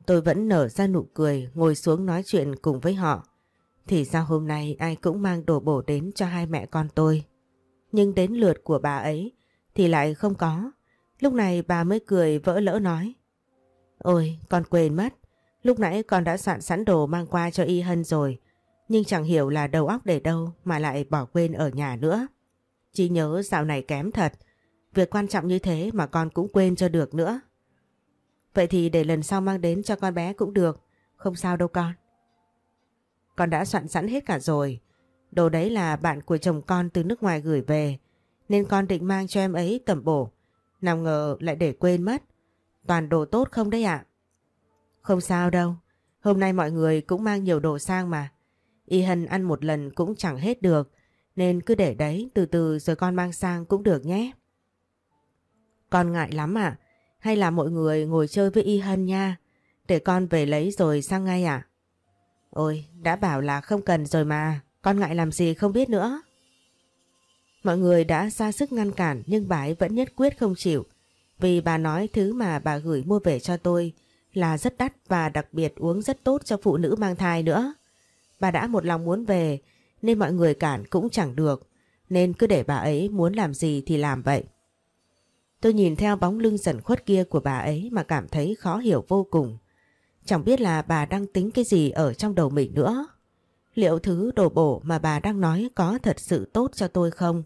[SPEAKER 1] Tôi vẫn nở ra nụ cười ngồi xuống nói chuyện cùng với họ. Thì sao hôm nay ai cũng mang đồ bổ đến cho hai mẹ con tôi. Nhưng đến lượt của bà ấy thì lại không có. Lúc này bà mới cười vỡ lỡ nói. Ôi con quên mất, Lúc nãy con đã soạn sẵn đồ mang qua cho Y Hân rồi, nhưng chẳng hiểu là đầu óc để đâu mà lại bỏ quên ở nhà nữa. Chỉ nhớ dạo này kém thật, việc quan trọng như thế mà con cũng quên cho được nữa. Vậy thì để lần sau mang đến cho con bé cũng được, không sao đâu con. Con đã soạn sẵn hết cả rồi, đồ đấy là bạn của chồng con từ nước ngoài gửi về, nên con định mang cho em ấy tẩm bổ. Nào ngờ lại để quên mất, toàn đồ tốt không đấy ạ? Không sao đâu, hôm nay mọi người cũng mang nhiều đồ sang mà. Y Hân ăn một lần cũng chẳng hết được, nên cứ để đấy từ từ rồi con mang sang cũng được nhé. Con ngại lắm ạ, hay là mọi người ngồi chơi với Y Hân nha, để con về lấy rồi sang ngay ạ? Ôi, đã bảo là không cần rồi mà, con ngại làm gì không biết nữa. Mọi người đã ra sức ngăn cản, nhưng bà ấy vẫn nhất quyết không chịu. Vì bà nói thứ mà bà gửi mua về cho tôi là rất đắt và đặc biệt uống rất tốt cho phụ nữ mang thai nữa. Bà đã một lòng muốn về, nên mọi người cản cũng chẳng được. Nên cứ để bà ấy muốn làm gì thì làm vậy. Tôi nhìn theo bóng lưng dần khuất kia của bà ấy mà cảm thấy khó hiểu vô cùng. Chẳng biết là bà đang tính cái gì ở trong đầu mình nữa. Liệu thứ đồ bổ mà bà đang nói có thật sự tốt cho tôi không?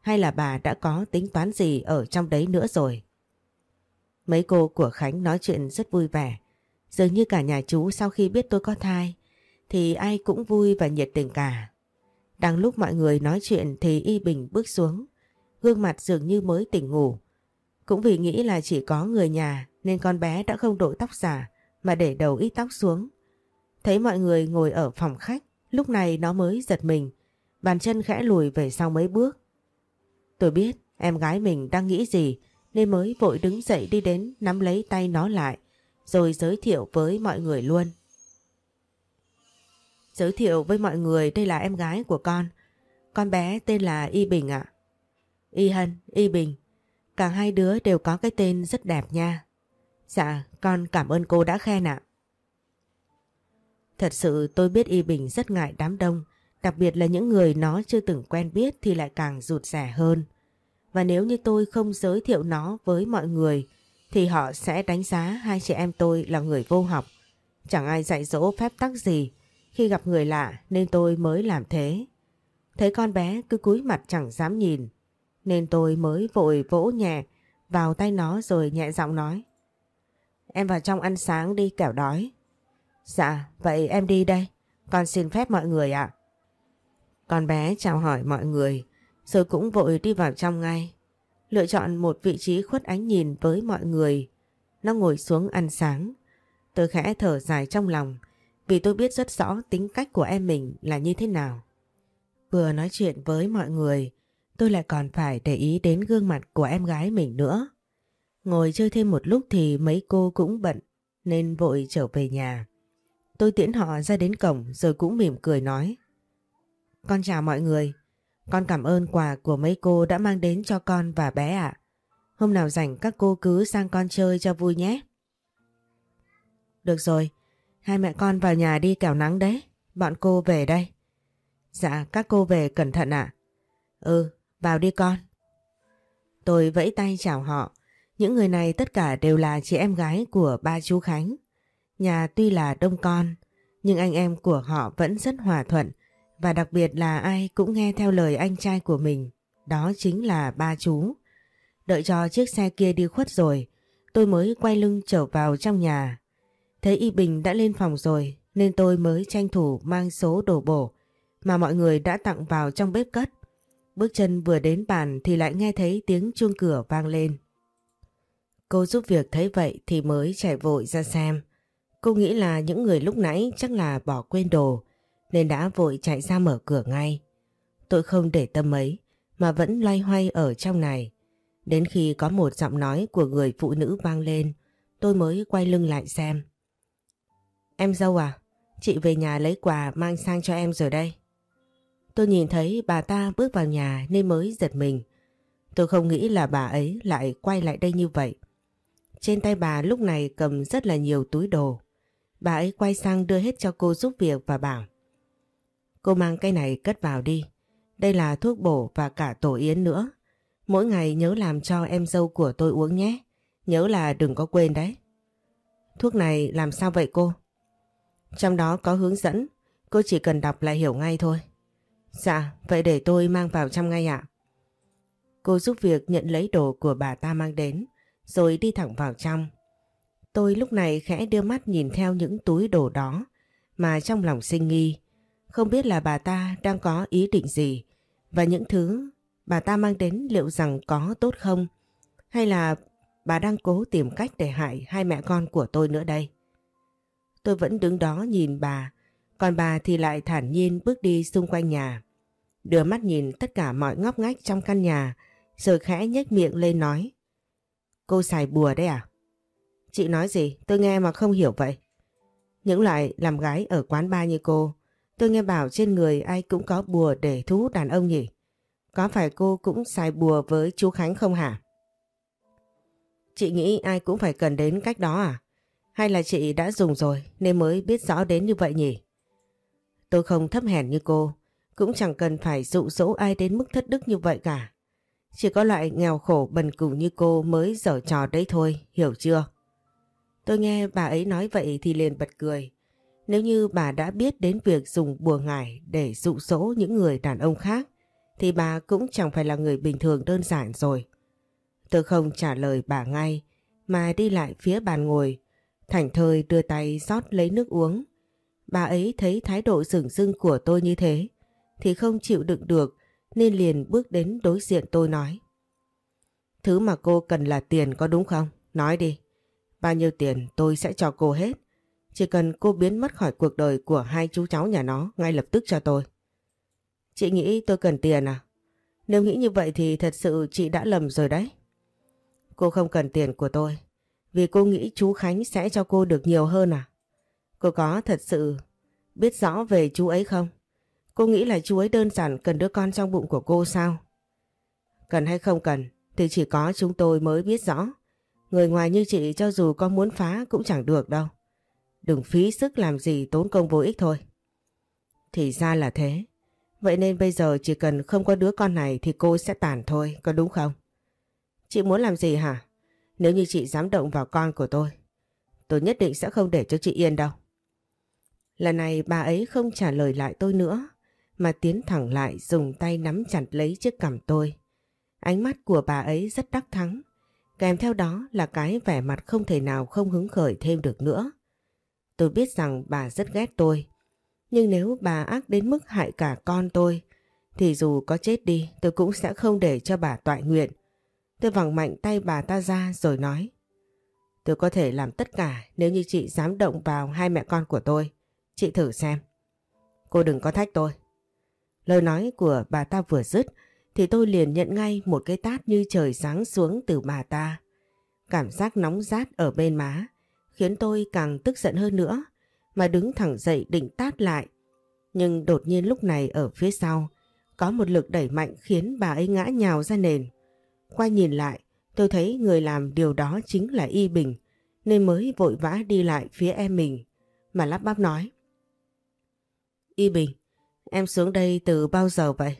[SPEAKER 1] Hay là bà đã có tính toán gì ở trong đấy nữa rồi? Mấy cô của Khánh nói chuyện rất vui vẻ. Dường như cả nhà chú sau khi biết tôi có thai thì ai cũng vui và nhiệt tình cả. Đang lúc mọi người nói chuyện thì Y Bình bước xuống. Gương mặt dường như mới tỉnh ngủ. Cũng vì nghĩ là chỉ có người nhà nên con bé đã không đội tóc giả mà để đầu ít tóc xuống. Thấy mọi người ngồi ở phòng khách, lúc này nó mới giật mình, bàn chân khẽ lùi về sau mấy bước. Tôi biết em gái mình đang nghĩ gì nên mới vội đứng dậy đi đến nắm lấy tay nó lại rồi giới thiệu với mọi người luôn. Giới thiệu với mọi người đây là em gái của con. Con bé tên là Y Bình ạ. Y Hân, Y Bình. Cả hai đứa đều có cái tên rất đẹp nha. Dạ, con cảm ơn cô đã khen ạ. Thật sự tôi biết Y Bình rất ngại đám đông, đặc biệt là những người nó chưa từng quen biết thì lại càng rụt rẻ hơn. Và nếu như tôi không giới thiệu nó với mọi người thì họ sẽ đánh giá hai chị em tôi là người vô học. Chẳng ai dạy dỗ phép tắc gì khi gặp người lạ nên tôi mới làm thế. Thấy con bé cứ cúi mặt chẳng dám nhìn nên tôi mới vội vỗ nhẹ vào tay nó rồi nhẹ giọng nói. Em vào trong ăn sáng đi kẻo đói. Dạ, vậy em đi đây. Con xin phép mọi người ạ. Con bé chào hỏi mọi người rồi cũng vội đi vào trong ngay. Lựa chọn một vị trí khuất ánh nhìn với mọi người. Nó ngồi xuống ăn sáng. Tôi khẽ thở dài trong lòng vì tôi biết rất rõ tính cách của em mình là như thế nào. Vừa nói chuyện với mọi người, tôi lại còn phải để ý đến gương mặt của em gái mình nữa. Ngồi chơi thêm một lúc thì mấy cô cũng bận nên vội trở về nhà. Tôi tiễn họ ra đến cổng rồi cũng mỉm cười nói. Con chào mọi người, con cảm ơn quà của mấy cô đã mang đến cho con và bé ạ. Hôm nào rảnh các cô cứ sang con chơi cho vui nhé. Được rồi, hai mẹ con vào nhà đi kẻo nắng đấy, bọn cô về đây. Dạ, các cô về cẩn thận ạ. Ừ, vào đi con. Tôi vẫy tay chào họ. Những người này tất cả đều là chị em gái của ba chú Khánh. Nhà tuy là đông con, nhưng anh em của họ vẫn rất hòa thuận và đặc biệt là ai cũng nghe theo lời anh trai của mình, đó chính là ba chú. Đợi cho chiếc xe kia đi khuất rồi, tôi mới quay lưng trở vào trong nhà. Thấy Y Bình đã lên phòng rồi nên tôi mới tranh thủ mang số đồ bổ mà mọi người đã tặng vào trong bếp cất. Bước chân vừa đến bàn thì lại nghe thấy tiếng chuông cửa vang lên. Cô giúp việc thấy vậy thì mới chạy vội ra xem. Cô nghĩ là những người lúc nãy chắc là bỏ quên đồ, nên đã vội chạy ra mở cửa ngay. Tôi không để tâm ấy, mà vẫn loay hoay ở trong này. Đến khi có một giọng nói của người phụ nữ vang lên, tôi mới quay lưng lại xem. Em dâu à? Chị về nhà lấy quà mang sang cho em rồi đây. Tôi nhìn thấy bà ta bước vào nhà nên mới giật mình. Tôi không nghĩ là bà ấy lại quay lại đây như vậy. Trên tay bà lúc này cầm rất là nhiều túi đồ. Bà ấy quay sang đưa hết cho cô giúp việc và bảo Cô mang cái này cất vào đi. Đây là thuốc bổ và cả tổ yến nữa. Mỗi ngày nhớ làm cho em dâu của tôi uống nhé. Nhớ là đừng có quên đấy. Thuốc này làm sao vậy cô? Trong đó có hướng dẫn, cô chỉ cần đọc là hiểu ngay thôi. Dạ, vậy để tôi mang vào trong ngay ạ. Cô giúp việc nhận lấy đồ của bà ta mang đến, rồi đi thẳng vào trong. Tôi lúc này khẽ đưa mắt nhìn theo những túi đồ đó, mà trong lòng sinh nghi. Không biết là bà ta đang có ý định gì, và những thứ bà ta mang đến liệu rằng có tốt không, hay là bà đang cố tìm cách để hại hai mẹ con của tôi nữa đây. Tôi vẫn đứng đó nhìn bà, còn bà thì lại thản nhiên bước đi xung quanh nhà. Đưa mắt nhìn tất cả mọi ngóc ngách trong căn nhà, rồi khẽ nhếch miệng lên nói. Cô xài bùa đấy à? Chị nói gì? Tôi nghe mà không hiểu vậy. Những loại làm gái ở quán bar như cô, tôi nghe bảo trên người ai cũng có bùa để thu hút đàn ông nhỉ? Có phải cô cũng xài bùa với chú Khánh không hả? Chị nghĩ ai cũng phải cần đến cách đó à? Hay là chị đã dùng rồi nên mới biết rõ đến như vậy nhỉ? Tôi không thấp hèn như cô, cũng chẳng cần phải dụ dỗ ai đến mức thất đức như vậy cả. Chỉ có loại nghèo khổ bần cùng như cô mới dở trò đấy thôi, hiểu chưa? Tôi nghe bà ấy nói vậy thì liền bật cười. Nếu như bà đã biết đến việc dùng bùa ngải để dụ dỗ những người đàn ông khác, thì bà cũng chẳng phải là người bình thường đơn giản rồi. Tôi không trả lời bà ngay, mà đi lại phía bàn ngồi, thảnh thơi đưa tay rót lấy nước uống. Bà ấy thấy thái độ rừng rưng của tôi như thế, thì không chịu đựng được nên liền bước đến đối diện tôi nói. Thứ mà cô cần là tiền có đúng không? Nói đi. Bao nhiêu tiền tôi sẽ cho cô hết. Chỉ cần cô biến mất khỏi cuộc đời của hai chú cháu nhà nó ngay lập tức cho tôi. Chị nghĩ tôi cần tiền à? Nếu nghĩ như vậy thì thật sự chị đã lầm rồi đấy. Cô không cần tiền của tôi. Vì cô nghĩ chú Khánh sẽ cho cô được nhiều hơn à? Cô có thật sự biết rõ về chú ấy không? Cô nghĩ là chú ấy đơn giản cần đứa con trong bụng của cô sao? Cần hay không cần thì chỉ có chúng tôi mới biết rõ. Người ngoài như chị cho dù có muốn phá cũng chẳng được đâu. Đừng phí sức làm gì tốn công vô ích thôi. Thì ra là thế. Vậy nên bây giờ chỉ cần không có đứa con này thì cô sẽ tàn thôi, có đúng không? Chị muốn làm gì hả? Nếu như chị dám động vào con của tôi, tôi nhất định sẽ không để cho chị yên đâu. Lần này bà ấy không trả lời lại tôi nữa, mà tiến thẳng lại dùng tay nắm chặt lấy chiếc cằm tôi. Ánh mắt của bà ấy rất đắc thắng, kèm theo đó là cái vẻ mặt không thể nào không hứng khởi thêm được nữa. Tôi biết rằng bà rất ghét tôi, nhưng nếu bà ác đến mức hại cả con tôi, thì dù có chết đi tôi cũng sẽ không để cho bà tọa nguyện. Tôi vẳng mạnh tay bà ta ra rồi nói. Tôi có thể làm tất cả nếu như chị dám động vào hai mẹ con của tôi. Chị thử xem. Cô đừng có thách tôi. Lời nói của bà ta vừa dứt thì tôi liền nhận ngay một cái tát như trời sáng xuống từ bà ta. Cảm giác nóng rát ở bên má khiến tôi càng tức giận hơn nữa mà đứng thẳng dậy định tát lại. Nhưng đột nhiên lúc này ở phía sau có một lực đẩy mạnh khiến bà ấy ngã nhào ra nền. Quay nhìn lại tôi thấy người làm điều đó chính là Y Bình nên mới vội vã đi lại phía em mình mà lắp bắp nói. Y Bình, em xuống đây từ bao giờ vậy?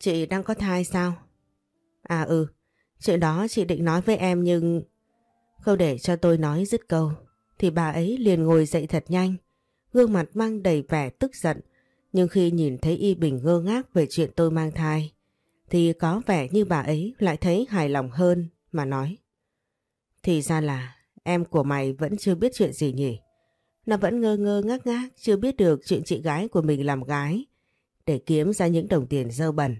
[SPEAKER 1] Chị đang có thai sao? À ừ, chuyện đó chị định nói với em nhưng... Không để cho tôi nói dứt câu, thì bà ấy liền ngồi dậy thật nhanh, gương mặt mang đầy vẻ tức giận. Nhưng khi nhìn thấy Y Bình ngơ ngác về chuyện tôi mang thai, thì có vẻ như bà ấy lại thấy hài lòng hơn mà nói. Thì ra là em của mày vẫn chưa biết chuyện gì nhỉ? Nó vẫn ngơ ngơ ngác ngác chưa biết được chuyện chị gái của mình làm gái để kiếm ra những đồng tiền dơ bẩn.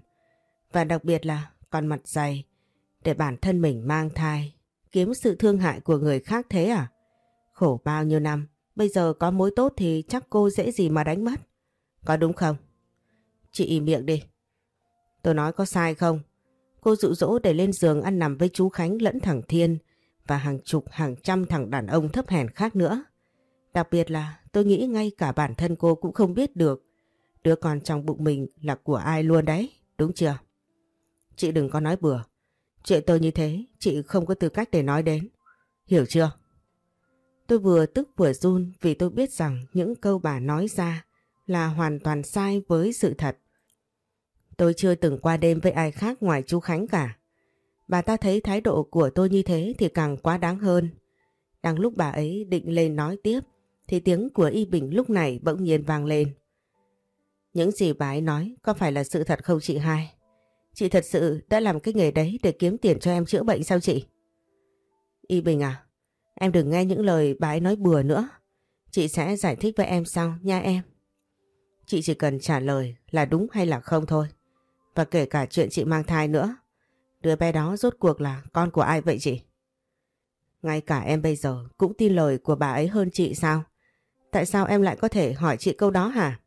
[SPEAKER 1] Và đặc biệt là còn mặt dày để bản thân mình mang thai kiếm sự thương hại của người khác thế à? Khổ bao nhiêu năm, bây giờ có mối tốt thì chắc cô dễ gì mà đánh mất. Có đúng không? Chị im miệng đi. Tôi nói có sai không? Cô dụ dỗ để lên giường ăn nằm với chú Khánh lẫn thằng Thiên và hàng chục hàng trăm thằng đàn ông thấp hèn khác nữa. Đặc biệt là tôi nghĩ ngay cả bản thân cô cũng không biết được đứa con trong bụng mình là của ai luôn đấy, đúng chưa? Chị đừng có nói bừa. Chuyện tôi như thế, chị không có tư cách để nói đến. Hiểu chưa? Tôi vừa tức vừa run vì tôi biết rằng những câu bà nói ra là hoàn toàn sai với sự thật. Tôi chưa từng qua đêm với ai khác ngoài chú Khánh cả. Bà ta thấy thái độ của tôi như thế thì càng quá đáng hơn. Đang lúc bà ấy định lên nói tiếp thì tiếng của Y Bình lúc này bỗng nhiên vang lên. Những gì bà ấy nói có phải là sự thật không chị hai? Chị thật sự đã làm cái nghề đấy để kiếm tiền cho em chữa bệnh sao chị? Y Bình à, em đừng nghe những lời bà ấy nói bừa nữa. Chị sẽ giải thích với em sau nha em. Chị chỉ cần trả lời là đúng hay là không thôi. Và kể cả chuyện chị mang thai nữa. Đứa bé đó rốt cuộc là con của ai vậy chị? Ngay cả em bây giờ cũng tin lời của bà ấy hơn chị sao? Tại sao em lại có thể hỏi chị câu đó hả?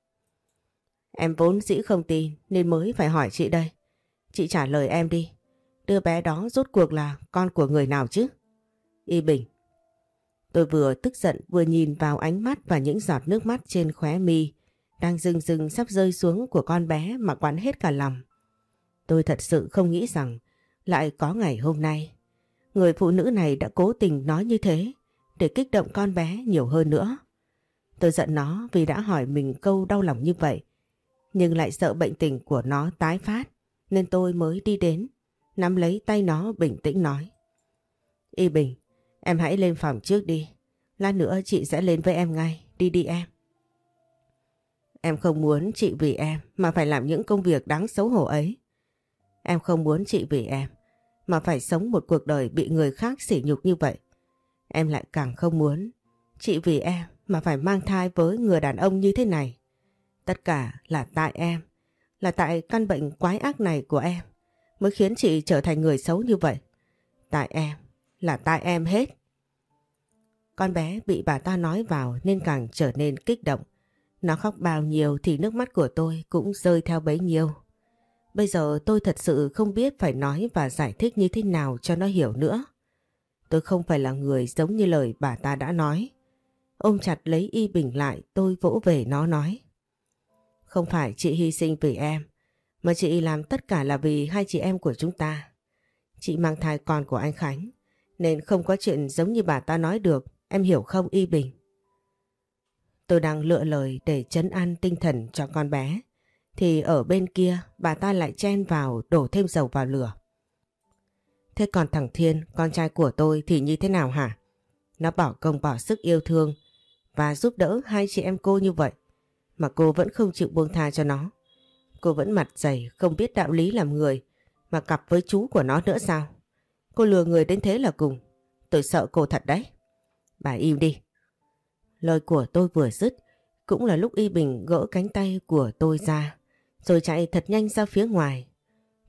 [SPEAKER 1] Em vốn dĩ không tin nên mới phải hỏi chị đây. Chị trả lời em đi. Đứa bé đó rốt cuộc là con của người nào chứ? Y Bình. Tôi vừa tức giận, vừa nhìn vào ánh mắt và những giọt nước mắt trên khóe mi đang rưng rưng sắp rơi xuống của con bé mà quán hết cả lòng. Tôi thật sự không nghĩ rằng lại có ngày hôm nay. Người phụ nữ này đã cố tình nói như thế để kích động con bé nhiều hơn nữa. Tôi giận nó vì đã hỏi mình câu đau lòng như vậy. Nhưng lại sợ bệnh tình của nó tái phát nên tôi mới đi đến, nắm lấy tay nó bình tĩnh nói. Y Bình, em hãy lên phòng trước đi. Lát nữa chị sẽ lên với em ngay, đi đi em. Em không muốn chị vì em mà phải làm những công việc đáng xấu hổ ấy. Em không muốn chị vì em mà phải sống một cuộc đời bị người khác sỉ nhục như vậy. Em lại càng không muốn chị vì em mà phải mang thai với người đàn ông như thế này. Tất cả là tại em, là tại căn bệnh quái ác này của em mới khiến chị trở thành người xấu như vậy. Tại em, là tại em hết. Con bé bị bà ta nói vào nên càng trở nên kích động. Nó khóc bao nhiêu thì nước mắt của tôi cũng rơi theo bấy nhiêu. Bây giờ tôi thật sự không biết phải nói và giải thích như thế nào cho nó hiểu nữa. Tôi không phải là người giống như lời bà ta đã nói. Ôm chặt lấy y bình lại tôi vỗ về nó nói. Không phải chị hy sinh vì em, mà chị làm tất cả là vì hai chị em của chúng ta. Chị mang thai con của anh Khánh, nên không có chuyện giống như bà ta nói được, em hiểu không y bình. Tôi đang lựa lời để chấn an tinh thần cho con bé. Thì ở bên kia bà ta lại chen vào đổ thêm dầu vào lửa. Thế còn thằng Thiên, con trai của tôi thì như thế nào hả? Nó bỏ công bỏ sức yêu thương và giúp đỡ hai chị em cô như vậy. Mà cô vẫn không chịu buông tha cho nó. Cô vẫn mặt dày, không biết đạo lý làm người mà cặp với chú của nó nữa sao? Cô lừa người đến thế là cùng. Tôi sợ cô thật đấy. Bà im đi. Lời của tôi vừa dứt, cũng là lúc Y Bình gỡ cánh tay của tôi ra rồi chạy thật nhanh ra phía ngoài.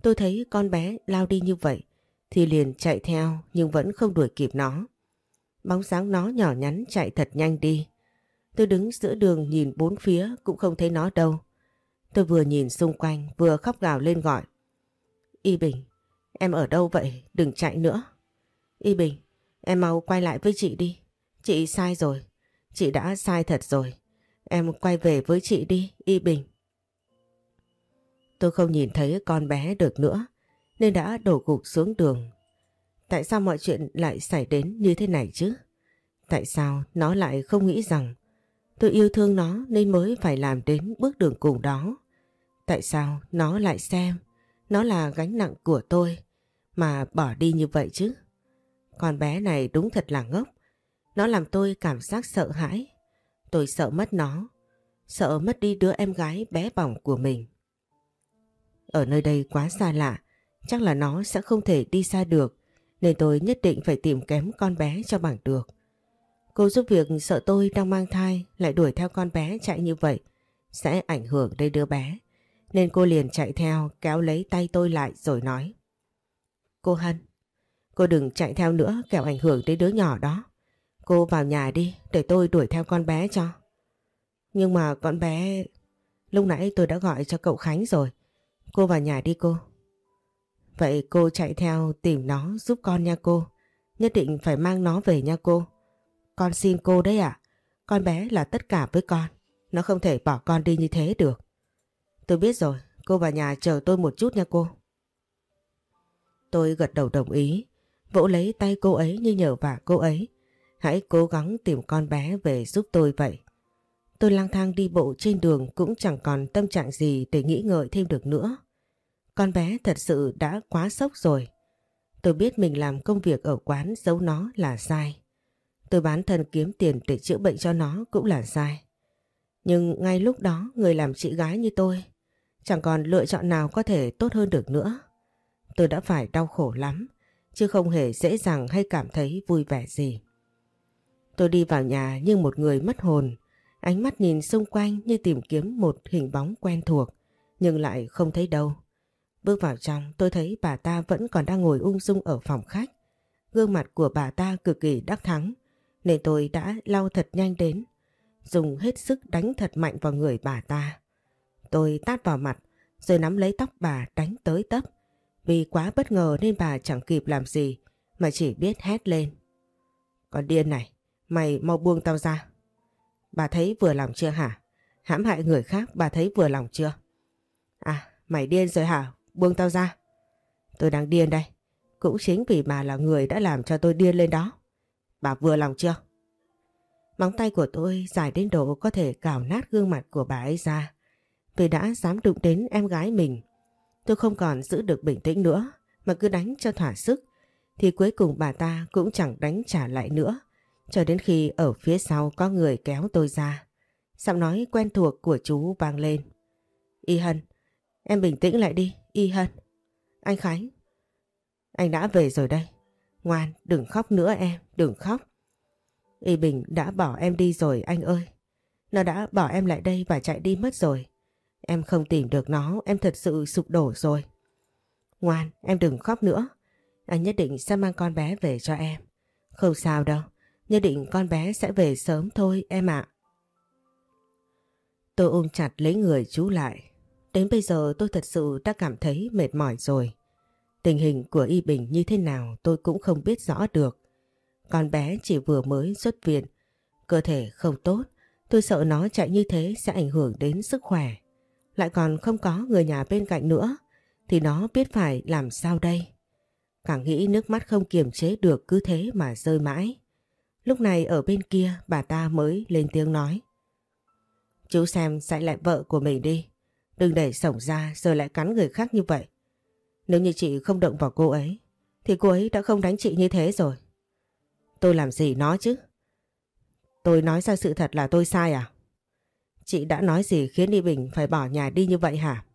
[SPEAKER 1] Tôi thấy con bé lao đi như vậy thì liền chạy theo nhưng vẫn không đuổi kịp nó. Bóng sáng nó nhỏ nhắn chạy thật nhanh đi. Tôi đứng giữa đường nhìn bốn phía cũng không thấy nó đâu. Tôi vừa nhìn xung quanh vừa khóc gào lên gọi. Y Bình, em ở đâu vậy? Đừng chạy nữa. Y Bình, em mau quay lại với chị đi. Chị sai rồi. Chị đã sai thật rồi. Em quay về với chị đi, Y Bình. Tôi không nhìn thấy con bé được nữa nên đã đổ gục xuống đường. Tại sao mọi chuyện lại xảy đến như thế này chứ? Tại sao nó lại không nghĩ rằng tôi yêu thương nó nên mới phải làm đến bước đường cùng đó? Tại sao nó lại xem nó là gánh nặng của tôi mà bỏ đi như vậy chứ? Con bé này đúng thật là ngốc. Nó làm tôi cảm giác sợ hãi. Tôi sợ mất nó. Sợ mất đi đứa em gái bé bỏng của mình. Ở nơi đây quá xa lạ, chắc là nó sẽ không thể đi xa được, nên tôi nhất định phải tìm kém con bé cho bằng được. Cô giúp việc sợ tôi đang mang thai lại đuổi theo con bé chạy như vậy sẽ ảnh hưởng đến đứa bé. Nên cô liền chạy theo kéo lấy tay tôi lại rồi nói. Cô Hân, cô đừng chạy theo nữa kẻo ảnh hưởng đến đứa nhỏ đó. Cô vào nhà đi để tôi đuổi theo con bé cho. Nhưng mà con bé... Lúc nãy tôi đã gọi cho cậu Khánh rồi. Cô vào nhà đi cô. Vậy cô chạy theo tìm nó giúp con nha cô. Nhất định phải mang nó về nha cô. Con xin cô đấy ạ. Con bé là tất cả với con. Nó không thể bỏ con đi như thế được. Tôi biết rồi. Cô vào nhà chờ tôi một chút nha cô. Tôi gật đầu đồng ý. Vỗ lấy tay cô ấy như nhờ vả cô ấy. Hãy cố gắng tìm con bé về giúp tôi vậy. Tôi lang thang đi bộ trên đường cũng chẳng còn tâm trạng gì để nghĩ ngợi thêm được nữa. Con bé thật sự đã quá sốc rồi. Tôi biết mình làm công việc ở quán giấu nó là sai. Tôi bán thân kiếm tiền để chữa bệnh cho nó cũng là sai. Nhưng ngay lúc đó người làm chị gái như tôi chẳng còn lựa chọn nào có thể tốt hơn được nữa. Tôi đã phải đau khổ lắm chứ không hề dễ dàng hay cảm thấy vui vẻ gì. Tôi đi vào nhà như một người mất hồn, ánh mắt nhìn xung quanh như tìm kiếm một hình bóng quen thuộc, nhưng lại không thấy đâu. Bước vào trong tôi thấy bà ta vẫn còn đang ngồi ung dung ở phòng khách. Gương mặt của bà ta cực kỳ đắc thắng, nên tôi đã lau thật nhanh đến, dùng hết sức đánh thật mạnh vào người bà ta. Tôi tát vào mặt, rồi nắm lấy tóc bà đánh tới tấp. Vì quá bất ngờ nên bà chẳng kịp làm gì, mà chỉ biết hét lên. Con điên này, mày mau buông tao ra. Bà thấy vừa lòng chưa hả? Hãm hại người khác bà thấy vừa lòng chưa? À, mày điên rồi hả? Buông tao ra. Tôi đang điên đây. Cũng chính vì bà là người đã làm cho tôi điên lên đó. Bà vừa lòng chưa? Móng tay của tôi dài đến độ có thể cào nát gương mặt của bà ấy ra. Vì đã dám đụng đến em gái mình. Tôi không còn giữ được bình tĩnh nữa mà cứ đánh cho thỏa sức. Thì cuối cùng bà ta cũng chẳng đánh trả lại nữa. Cho đến khi ở phía sau có người kéo tôi ra. Giọng nói quen thuộc của chú vang lên. Y Hân, em bình tĩnh lại đi, Y Hân. Anh Khánh, anh đã về rồi đây. Ngoan, đừng khóc nữa em, đừng khóc. Y Bình đã bỏ em đi rồi anh ơi. Nó đã bỏ em lại đây và chạy đi mất rồi. Em không tìm được nó, em thật sự sụp đổ rồi. Ngoan, em đừng khóc nữa. Anh nhất định sẽ mang con bé về cho em. Không sao đâu, nhất định con bé sẽ về sớm thôi em ạ. Tôi ôm chặt lấy người chú lại. Đến bây giờ tôi thật sự đã cảm thấy mệt mỏi rồi. Tình hình của Y Bình như thế nào tôi cũng không biết rõ được. Con bé chỉ vừa mới xuất viện, cơ thể không tốt, tôi sợ nó chạy như thế sẽ ảnh hưởng đến sức khỏe. Lại còn không có người nhà bên cạnh nữa, thì nó biết phải làm sao đây. Càng nghĩ nước mắt không kiềm chế được cứ thế mà rơi mãi. Lúc này ở bên kia bà ta mới lên tiếng nói. Chú xem dạy lại vợ của mình đi. Đừng để sổng ra rồi lại cắn người khác như vậy. Nếu như chị không động vào cô ấy, thì cô ấy đã không đánh chị như thế rồi. Tôi làm gì nó chứ? Tôi nói ra sự thật là tôi sai à? Chị đã nói gì khiến Y Bình phải bỏ nhà đi như vậy hả?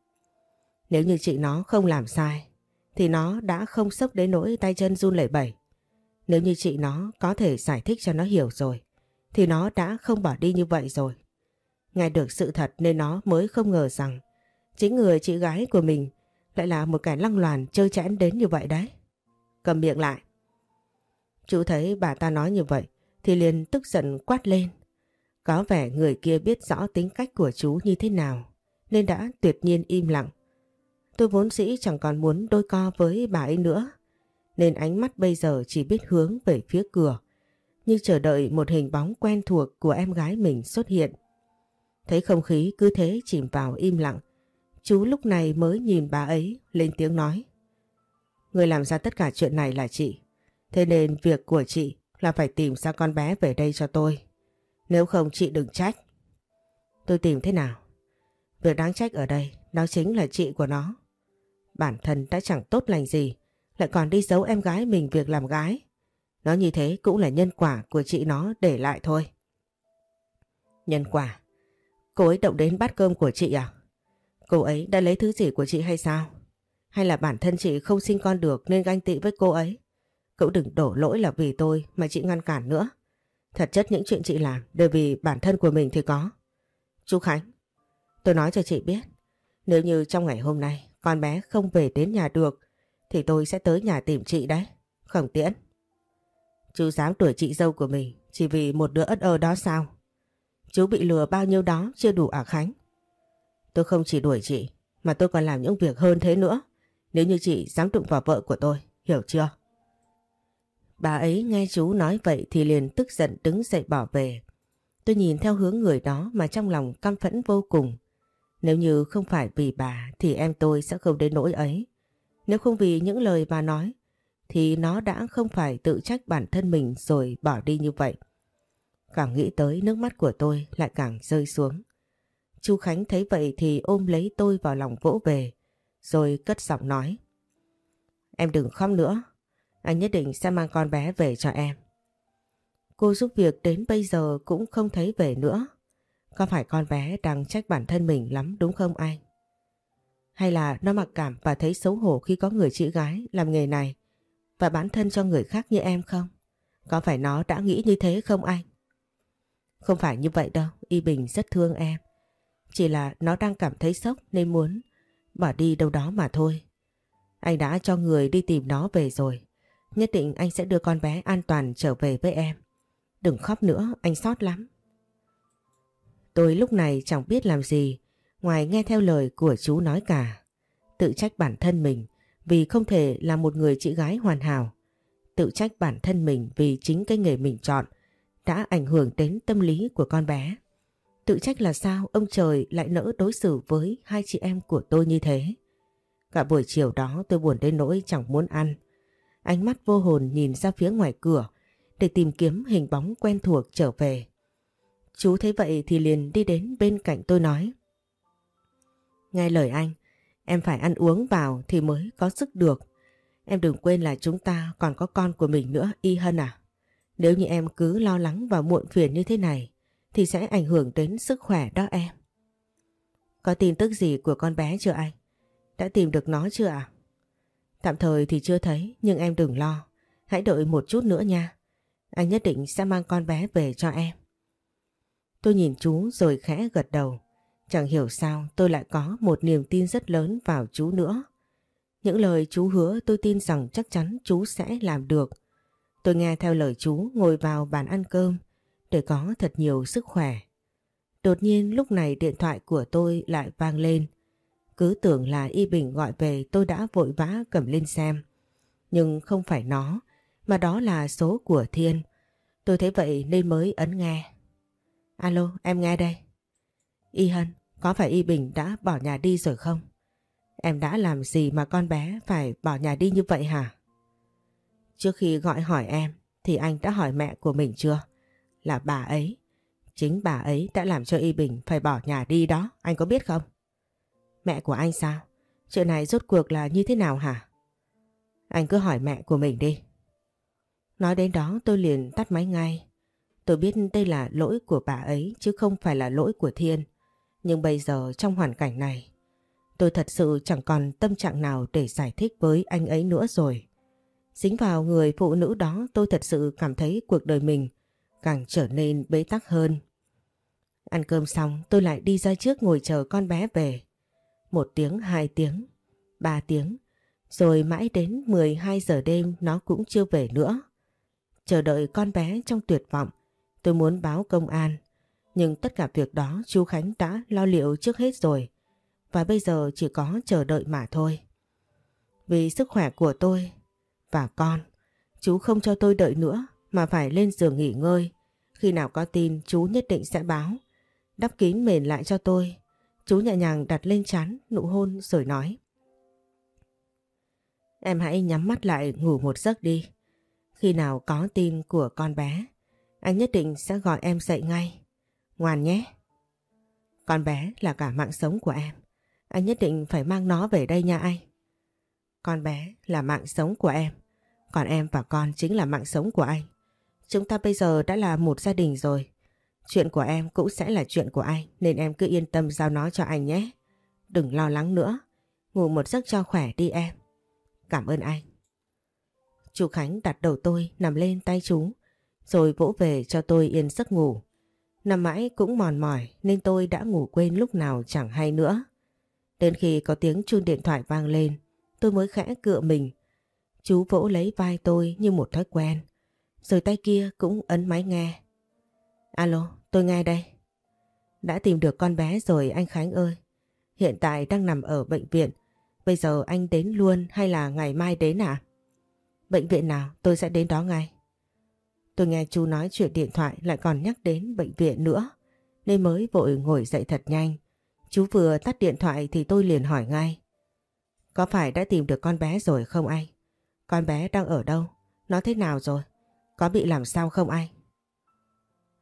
[SPEAKER 1] Nếu như chị nó không làm sai, thì nó đã không sốc đến nỗi tay chân run lẩy bẩy. Nếu như chị nó có thể giải thích cho nó hiểu rồi, thì nó đã không bỏ đi như vậy rồi. Nghe được sự thật nên nó mới không ngờ rằng chính người chị gái của mình lại là một kẻ lăng loàn, chơi chẽn đến như vậy đấy. Cầm miệng lại. Chú thấy bà ta nói như vậy, thì liền tức giận quát lên. Có vẻ người kia biết rõ tính cách của chú như thế nào, nên đã tuyệt nhiên im lặng. Tôi vốn dĩ chẳng còn muốn đôi co với bà ấy nữa, nên ánh mắt bây giờ chỉ biết hướng về phía cửa như chờ đợi một hình bóng quen thuộc của em gái mình xuất hiện. Thấy không khí cứ thế chìm vào im lặng Chú lúc này mới nhìn bà ấy, lên tiếng nói. Người làm ra tất cả chuyện này là chị. Thế nên việc của chị là phải tìm ra con bé về đây cho tôi. Nếu không chị đừng trách. Tôi tìm thế nào? Việc đáng trách ở đây, đó chính là chị của nó. Bản thân đã chẳng tốt lành gì, lại còn đi giấu em gái mình việc làm gái. Nó như thế cũng là nhân quả của chị nó để lại thôi. Nhân quả? Cô ấy động đến bát cơm của chị à? Cô ấy đã lấy thứ gì của chị hay sao? Hay là bản thân chị không sinh con được nên ganh tị với cô ấy? Cậu đừng đổ lỗi là vì tôi mà chị ngăn cản nữa. Thật chất những chuyện chị làm đều vì bản thân của mình thì có. Chú Khánh, tôi nói cho chị biết, nếu như trong ngày hôm nay con bé không về đến nhà được thì tôi sẽ tới nhà tìm chị đấy. Khổng tiễn. Chú dám đuổi chị dâu của mình chỉ vì một đứa ất ơ đó sao? Chú bị lừa bao nhiêu đó chưa đủ à Khánh? Tôi không chỉ đuổi chị, mà tôi còn làm những việc hơn thế nữa. Nếu như chị dám đụng vào vợ của tôi, hiểu chưa? Bà ấy nghe chú nói vậy thì liền tức giận đứng dậy bỏ về. Tôi nhìn theo hướng người đó mà trong lòng căm phẫn vô cùng. Nếu như không phải vì bà thì em tôi sẽ không đến nỗi ấy. Nếu không vì những lời bà nói thì nó đã không phải tự trách bản thân mình rồi bỏ đi như vậy. Càng nghĩ tới nước mắt của tôi lại càng rơi xuống. Chu Khánh thấy vậy thì ôm lấy tôi vào lòng vỗ về, rồi cất giọng nói. Em đừng khóc nữa, anh nhất định sẽ mang con bé về cho em. cô giúp việc đến bây giờ cũng không thấy về nữa. Có phải con bé đang trách bản thân mình lắm đúng không anh? Hay là nó mặc cảm và thấy xấu hổ khi có người chị gái làm nghề này và bán thân cho người khác như em không? Có phải nó đã nghĩ như thế không anh? Không phải như vậy đâu, Y Bình rất thương em. Chỉ là nó đang cảm thấy sốc nên muốn bỏ đi đâu đó mà thôi. Anh đã cho người đi tìm nó về rồi. Nhất định anh sẽ đưa con bé an toàn trở về với em. Đừng khóc nữa, anh sót lắm. Tôi lúc này chẳng biết làm gì ngoài nghe theo lời của chú nói cả. Tự trách bản thân mình vì không thể là một người chị gái hoàn hảo. Tự trách bản thân mình vì chính cái nghề mình chọn đã ảnh hưởng đến tâm lý của con bé. Tự trách là sao ông trời lại nỡ đối xử với hai chị em của tôi như thế. Cả buổi chiều đó tôi buồn đến nỗi chẳng muốn ăn. Ánh mắt vô hồn nhìn ra phía ngoài cửa để tìm kiếm hình bóng quen thuộc trở về. Chú thấy vậy thì liền đi đến bên cạnh tôi nói. Nghe lời anh, em phải ăn uống vào thì mới có sức được. Em đừng quên là chúng ta còn có con của mình nữa, Y Hân à. Nếu như em cứ lo lắng và muộn phiền như thế này thì sẽ ảnh hưởng đến sức khỏe đó em. Có tin tức gì của con bé chưa anh? Đã tìm được nó chưa ạ? Tạm thời thì chưa thấy, nhưng em đừng lo. Hãy đợi một chút nữa nha. Anh nhất định sẽ mang con bé về cho em. Tôi nhìn chú rồi khẽ gật đầu. Chẳng hiểu sao tôi lại có một niềm tin rất lớn vào chú nữa. Những lời chú hứa tôi tin rằng chắc chắn chú sẽ làm được. Tôi nghe theo lời chú, ngồi vào bàn ăn cơm để có thật nhiều sức khỏe. Đột nhiên lúc này điện thoại của tôi lại vang lên. Cứ tưởng là Y Bình gọi về tôi đã vội vã cầm lên xem. Nhưng không phải nó, mà đó là số của Thiên. Tôi thấy vậy nên mới ấn nghe. Alo, em nghe đây. Y Hân, có phải Y Bình đã bỏ nhà đi rồi không? Em đã làm gì mà con bé phải bỏ nhà đi như vậy hả? Trước khi gọi hỏi em thì anh đã hỏi mẹ của mình chưa? Là bà ấy. Chính bà ấy đã làm cho Y Bình phải bỏ nhà đi đó, anh có biết không? Mẹ của anh sao? Chuyện này rốt cuộc là như thế nào hả? Anh cứ hỏi mẹ của mình đi. Nói đến đó tôi liền tắt máy ngay. Tôi biết đây là lỗi của bà ấy chứ không phải là lỗi của Thiên. Nhưng bây giờ trong hoàn cảnh này, tôi thật sự chẳng còn tâm trạng nào để giải thích với anh ấy nữa rồi. Dính vào người phụ nữ đó tôi thật sự cảm thấy cuộc đời mình càng trở nên bế tắc hơn. Ăn cơm xong tôi lại đi ra trước ngồi chờ con bé về. Một tiếng, hai tiếng, ba tiếng, rồi mãi đến 12 giờ đêm nó cũng chưa về nữa. Chờ đợi con bé trong tuyệt vọng, tôi muốn báo công an. Nhưng tất cả việc đó chú Khánh đã lo liệu trước hết rồi. Và bây giờ chỉ có chờ đợi mà thôi. Vì sức khỏe của tôi và con, chú không cho tôi đợi nữa mà phải lên giường nghỉ ngơi. Khi nào có tin chú nhất định sẽ báo. Đắp kín mền lại cho tôi. Chú nhẹ nhàng đặt lên chán nụ hôn rồi nói. Em hãy nhắm mắt lại ngủ một giấc đi. Khi nào có tin của con bé, anh nhất định sẽ gọi em dậy ngay. Ngoan nhé. Con bé là cả mạng sống của em. Anh nhất định phải mang nó về đây nha anh. Con bé là mạng sống của em. Còn em và con chính là mạng sống của anh. Chúng ta bây giờ đã là một gia đình rồi. Chuyện của em cũng sẽ là chuyện của anh, nên em cứ yên tâm giao nó cho anh nhé. Đừng lo lắng nữa. Ngủ một giấc cho khỏe đi em. Cảm ơn anh. Chú Khánh đặt đầu tôi, nằm lên tay chú, rồi vỗ về cho tôi yên giấc ngủ. Nằm mãi cũng mòn mỏi, nên tôi đã ngủ quên lúc nào chẳng hay nữa. Đến khi có tiếng chuông điện thoại vang lên, tôi mới khẽ cựa mình. Chú vỗ lấy vai tôi như một thói quen. Rồi tay kia cũng ấn máy nghe. Alo, tôi nghe đây. Đã tìm được con bé rồi anh Khánh ơi. Hiện tại đang nằm ở bệnh viện. Bây giờ anh đến luôn hay là ngày mai đến à? Bệnh viện nào tôi sẽ đến đó ngay. Tôi nghe chú nói chuyện điện thoại lại còn nhắc đến bệnh viện nữa. Nên mới vội ngồi dậy thật nhanh. Chú vừa tắt điện thoại thì tôi liền hỏi ngay. Có phải đã tìm được con bé rồi không anh? Con bé đang ở đâu? Nó thế nào rồi? Có bị làm sao không anh?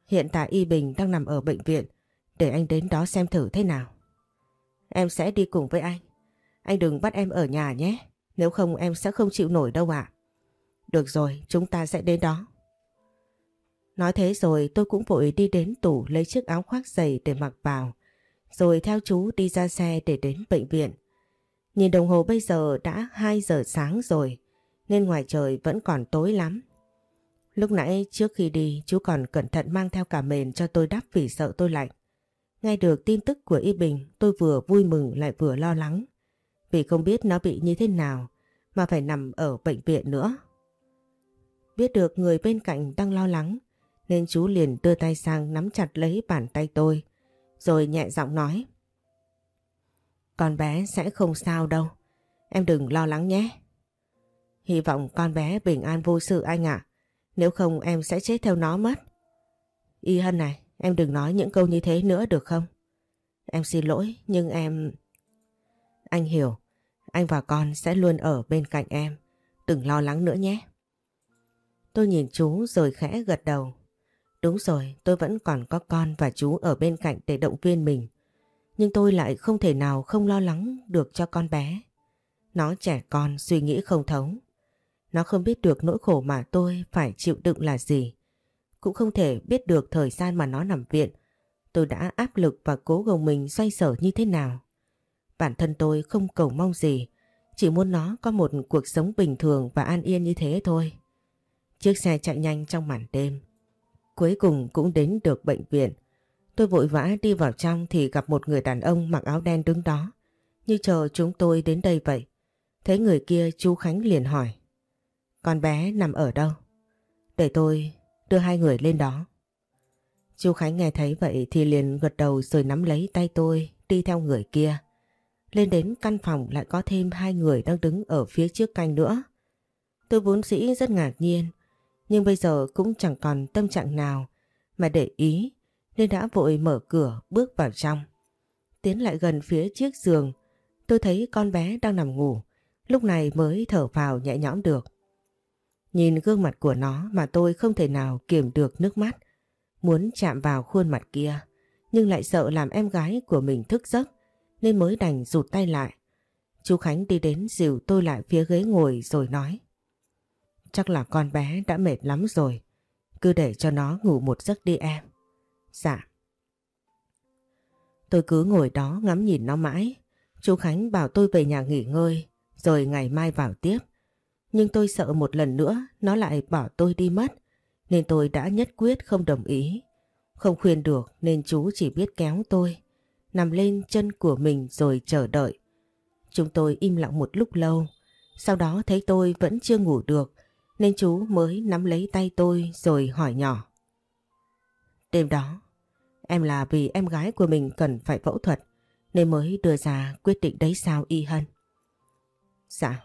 [SPEAKER 1] Hiện tại Y Bình đang nằm ở bệnh viện. Để anh đến đó xem thử thế nào. Em sẽ đi cùng với anh. Anh đừng bắt em ở nhà nhé. Nếu không em sẽ không chịu nổi đâu ạ. Được rồi, chúng ta sẽ đến đó. Nói thế rồi tôi cũng vội đi đến tủ lấy chiếc áo khoác dày để mặc vào. Rồi theo chú đi ra xe để đến bệnh viện. Nhìn đồng hồ bây giờ đã 2 giờ sáng rồi. Nên ngoài trời vẫn còn tối lắm. Lúc nãy trước khi đi chú còn cẩn thận mang theo cả mền cho tôi đắp vì sợ tôi lạnh. Nghe được tin tức của Y Bình tôi vừa vui mừng lại vừa lo lắng. Vì không biết nó bị như thế nào mà phải nằm ở bệnh viện nữa. Biết được người bên cạnh đang lo lắng nên chú liền đưa tay sang nắm chặt lấy bàn tay tôi rồi nhẹ giọng nói. Con bé sẽ không sao đâu, em đừng lo lắng nhé. Hy vọng con bé bình an vô sự anh ạ, nếu không em sẽ chết theo nó mất. Y Hân này, em đừng nói những câu như thế nữa được không? Em xin lỗi nhưng em... Anh hiểu, anh và con sẽ luôn ở bên cạnh em, đừng lo lắng nữa nhé. Tôi nhìn chú rồi khẽ gật đầu. Đúng rồi, tôi vẫn còn có con và chú ở bên cạnh để động viên mình. Nhưng tôi lại không thể nào không lo lắng được cho con bé. Nó trẻ con, suy nghĩ không thấu. Nó không biết được nỗi khổ mà tôi phải chịu đựng là gì. Cũng không thể biết được thời gian mà nó nằm viện. Tôi đã áp lực và cố gồng mình xoay sở như thế nào. Bản thân tôi không cầu mong gì. Chỉ muốn nó có một cuộc sống bình thường và an yên như thế thôi. Chiếc xe chạy nhanh trong màn đêm. Cuối cùng cũng đến được bệnh viện. Tôi vội vã đi vào trong thì gặp một người đàn ông mặc áo đen đứng đó. Như chờ chúng tôi đến đây vậy. Thấy người kia, chú Khánh liền hỏi. Con bé nằm ở đâu? Để tôi đưa hai người lên đó. Chú Khánh nghe thấy vậy thì liền gật đầu rồi nắm lấy tay tôi đi theo người kia. Lên đến căn phòng lại có thêm hai người đang đứng ở phía trước canh nữa. Tôi vốn dĩ rất ngạc nhiên nhưng bây giờ cũng chẳng còn tâm trạng nào mà để ý nên đã vội mở cửa bước vào trong. Tiến lại gần phía chiếc giường, tôi thấy con bé đang nằm ngủ, lúc này mới thở vào nhẹ nhõm được. Nhìn gương mặt của nó mà tôi không thể nào kiềm được nước mắt, muốn chạm vào khuôn mặt kia, nhưng lại sợ làm em gái của mình thức giấc nên mới đành rụt tay lại. Chú Khánh đi đến dìu tôi lại phía ghế ngồi rồi nói. Chắc là con bé đã mệt lắm rồi. Cứ để cho nó ngủ một giấc đi em. Dạ. Tôi cứ ngồi đó ngắm nhìn nó mãi. Chú Khánh bảo tôi về nhà nghỉ ngơi rồi ngày mai vào tiếp. Nhưng tôi sợ một lần nữa nó lại bỏ tôi đi mất nên tôi đã nhất quyết không đồng ý. Không khuyên được nên chú chỉ biết kéo tôi nằm lên chân của mình rồi chờ đợi. Chúng tôi im lặng một lúc lâu sau đó thấy tôi vẫn chưa ngủ được nên chú mới nắm lấy tay tôi rồi hỏi nhỏ. Đêm đó, em là vì em gái của mình cần phải phẫu thuật nên mới đưa ra quyết định đấy sao y hân. Dạ,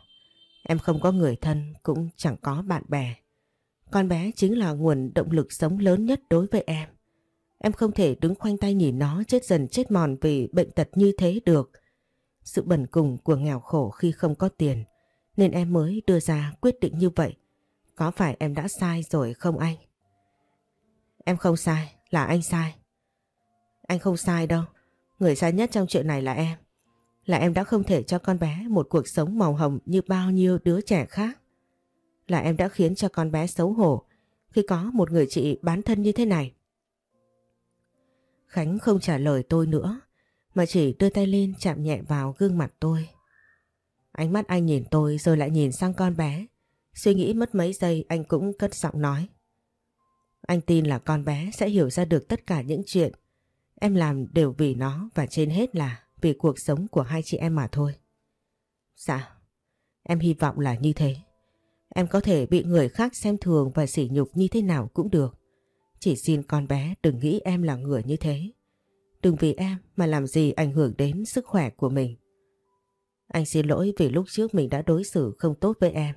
[SPEAKER 1] em không có người thân cũng chẳng có bạn bè. Con bé chính là nguồn động lực sống lớn nhất đối với em. Em không thể đứng khoanh tay nhìn nó chết dần chết mòn vì bệnh tật như thế được. Sự bẩn cùng của nghèo khổ khi không có tiền nên em mới đưa ra quyết định như vậy có phải em đã sai rồi không anh? Em không sai, là anh sai. Anh không sai đâu. Người sai nhất trong chuyện này là em. Là em đã không thể cho con bé một cuộc sống màu hồng như bao nhiêu đứa trẻ khác. Là em đã khiến cho con bé xấu hổ khi có một người chị bán thân như thế này. Khánh không trả lời tôi nữa, mà chỉ đưa tay lên chạm nhẹ vào gương mặt tôi. Ánh mắt anh nhìn tôi rồi lại nhìn sang con bé Suy nghĩ mất mấy giây, anh cũng cất giọng nói. Anh tin là con bé sẽ hiểu ra được tất cả những chuyện em làm đều vì nó và trên hết là vì cuộc sống của hai chị em mà thôi. Dạ, em hy vọng là như thế. Em có thể bị người khác xem thường và sỉ nhục như thế nào cũng được. Chỉ xin con bé đừng nghĩ em là người như thế. Đừng vì em mà làm gì ảnh hưởng đến sức khỏe của mình. Anh xin lỗi vì lúc trước mình đã đối xử không tốt với em.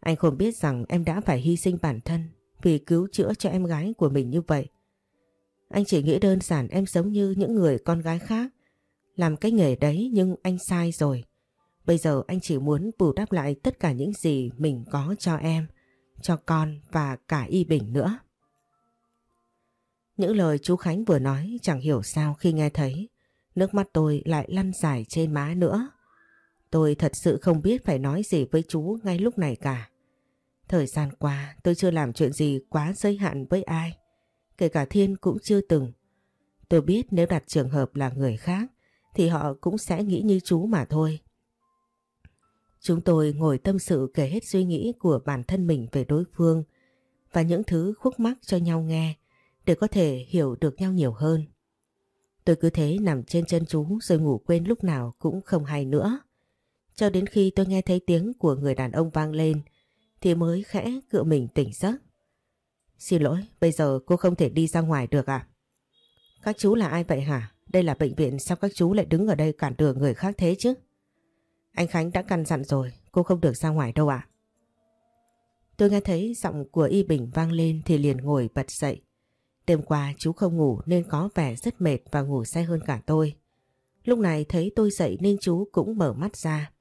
[SPEAKER 1] Anh không biết rằng em đã phải hy sinh bản thân vì cứu chữa cho em gái của mình như vậy. Anh chỉ nghĩ đơn giản em giống như những người con gái khác. Làm cái nghề đấy nhưng anh sai rồi. Bây giờ anh chỉ muốn bù đắp lại tất cả những gì mình có cho em, cho con và cả Y Bình nữa. Những lời chú Khánh vừa nói chẳng hiểu sao khi nghe thấy, nước mắt tôi lại lăn dài trên má nữa. Tôi thật sự không biết phải nói gì với chú ngay lúc này cả. Thời gian qua tôi chưa làm chuyện gì quá giới hạn với ai. Kể cả Thiên cũng chưa từng. Tôi biết nếu đặt trường hợp là người khác thì họ cũng sẽ nghĩ như chú mà thôi. Chúng tôi ngồi tâm sự kể hết suy nghĩ của bản thân mình về đối phương và những thứ khúc mắc cho nhau nghe để có thể hiểu được nhau nhiều hơn. Tôi cứ thế nằm trên chân chú rồi ngủ quên lúc nào cũng không hay nữa. Cho đến khi tôi nghe thấy tiếng của người đàn ông vang lên thì mới khẽ cựa mình tỉnh giấc. Xin lỗi, bây giờ cô không thể đi ra ngoài được ạ. Các chú là ai vậy hả? Đây là bệnh viện sao các chú lại đứng ở đây cản đường người khác thế chứ? Anh Khánh đã căn dặn rồi, cô không được ra ngoài đâu ạ. Tôi nghe thấy giọng của Y Bình vang lên thì liền ngồi bật dậy. Đêm qua chú không ngủ nên có vẻ rất mệt và ngủ say hơn cả tôi. Lúc này thấy tôi dậy nên chú cũng mở mắt ra.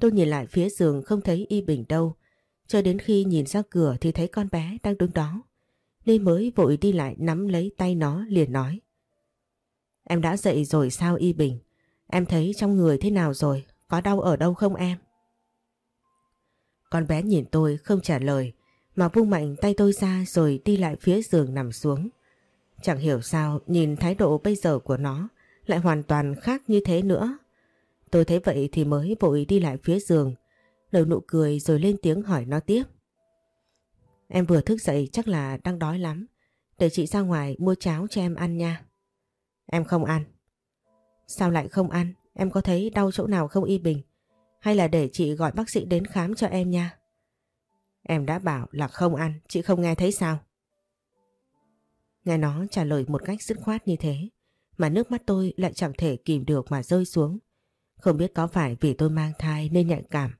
[SPEAKER 1] Tôi nhìn lại phía giường không thấy Y Bình đâu. Cho đến khi nhìn ra cửa thì thấy con bé đang đứng đó. Nên mới vội đi lại nắm lấy tay nó liền nói. Em đã dậy rồi sao Y Bình? Em thấy trong người thế nào rồi? Có đau ở đâu không em? Con bé nhìn tôi không trả lời mà vung mạnh tay tôi ra rồi đi lại phía giường nằm xuống. Chẳng hiểu sao nhìn thái độ bây giờ của nó lại hoàn toàn khác như thế nữa. Tôi thấy vậy thì mới vội đi lại phía giường, nở nụ cười rồi lên tiếng hỏi nó tiếp. Em vừa thức dậy chắc là đang đói lắm, để chị ra ngoài mua cháo cho em ăn nha. Em không ăn. Sao lại không ăn? Em có thấy đau chỗ nào không y bình? Hay là để chị gọi bác sĩ đến khám cho em nha? Em đã bảo là không ăn, chị không nghe thấy sao? Nghe nó trả lời một cách dứt khoát như thế, mà nước mắt tôi lại chẳng thể kìm được mà rơi xuống. Không biết có phải vì tôi mang thai nên nhạy cảm,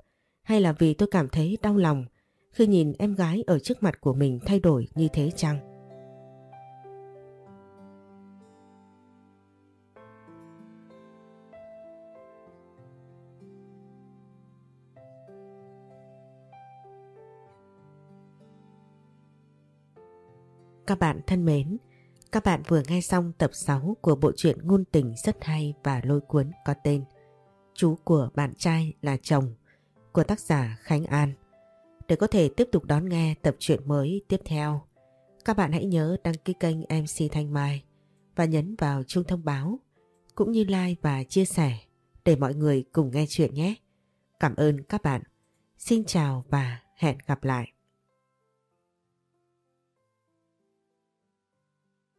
[SPEAKER 1] hay là vì tôi cảm thấy đau lòng khi nhìn em gái ở trước mặt của mình thay đổi như thế chăng? Các bạn thân mến, các bạn vừa nghe xong tập 6 của bộ truyện ngôn tình rất hay và lôi cuốn có tên Chú của bạn trai là chồng của tác giả Khánh An. Để có thể tiếp tục đón nghe tập truyện mới tiếp theo, các bạn hãy nhớ đăng ký kênh MC Thanh Mai và nhấn vào chuông thông báo cũng như like và chia sẻ để mọi người cùng nghe chuyện nhé. Cảm ơn các bạn. Xin chào và hẹn gặp lại.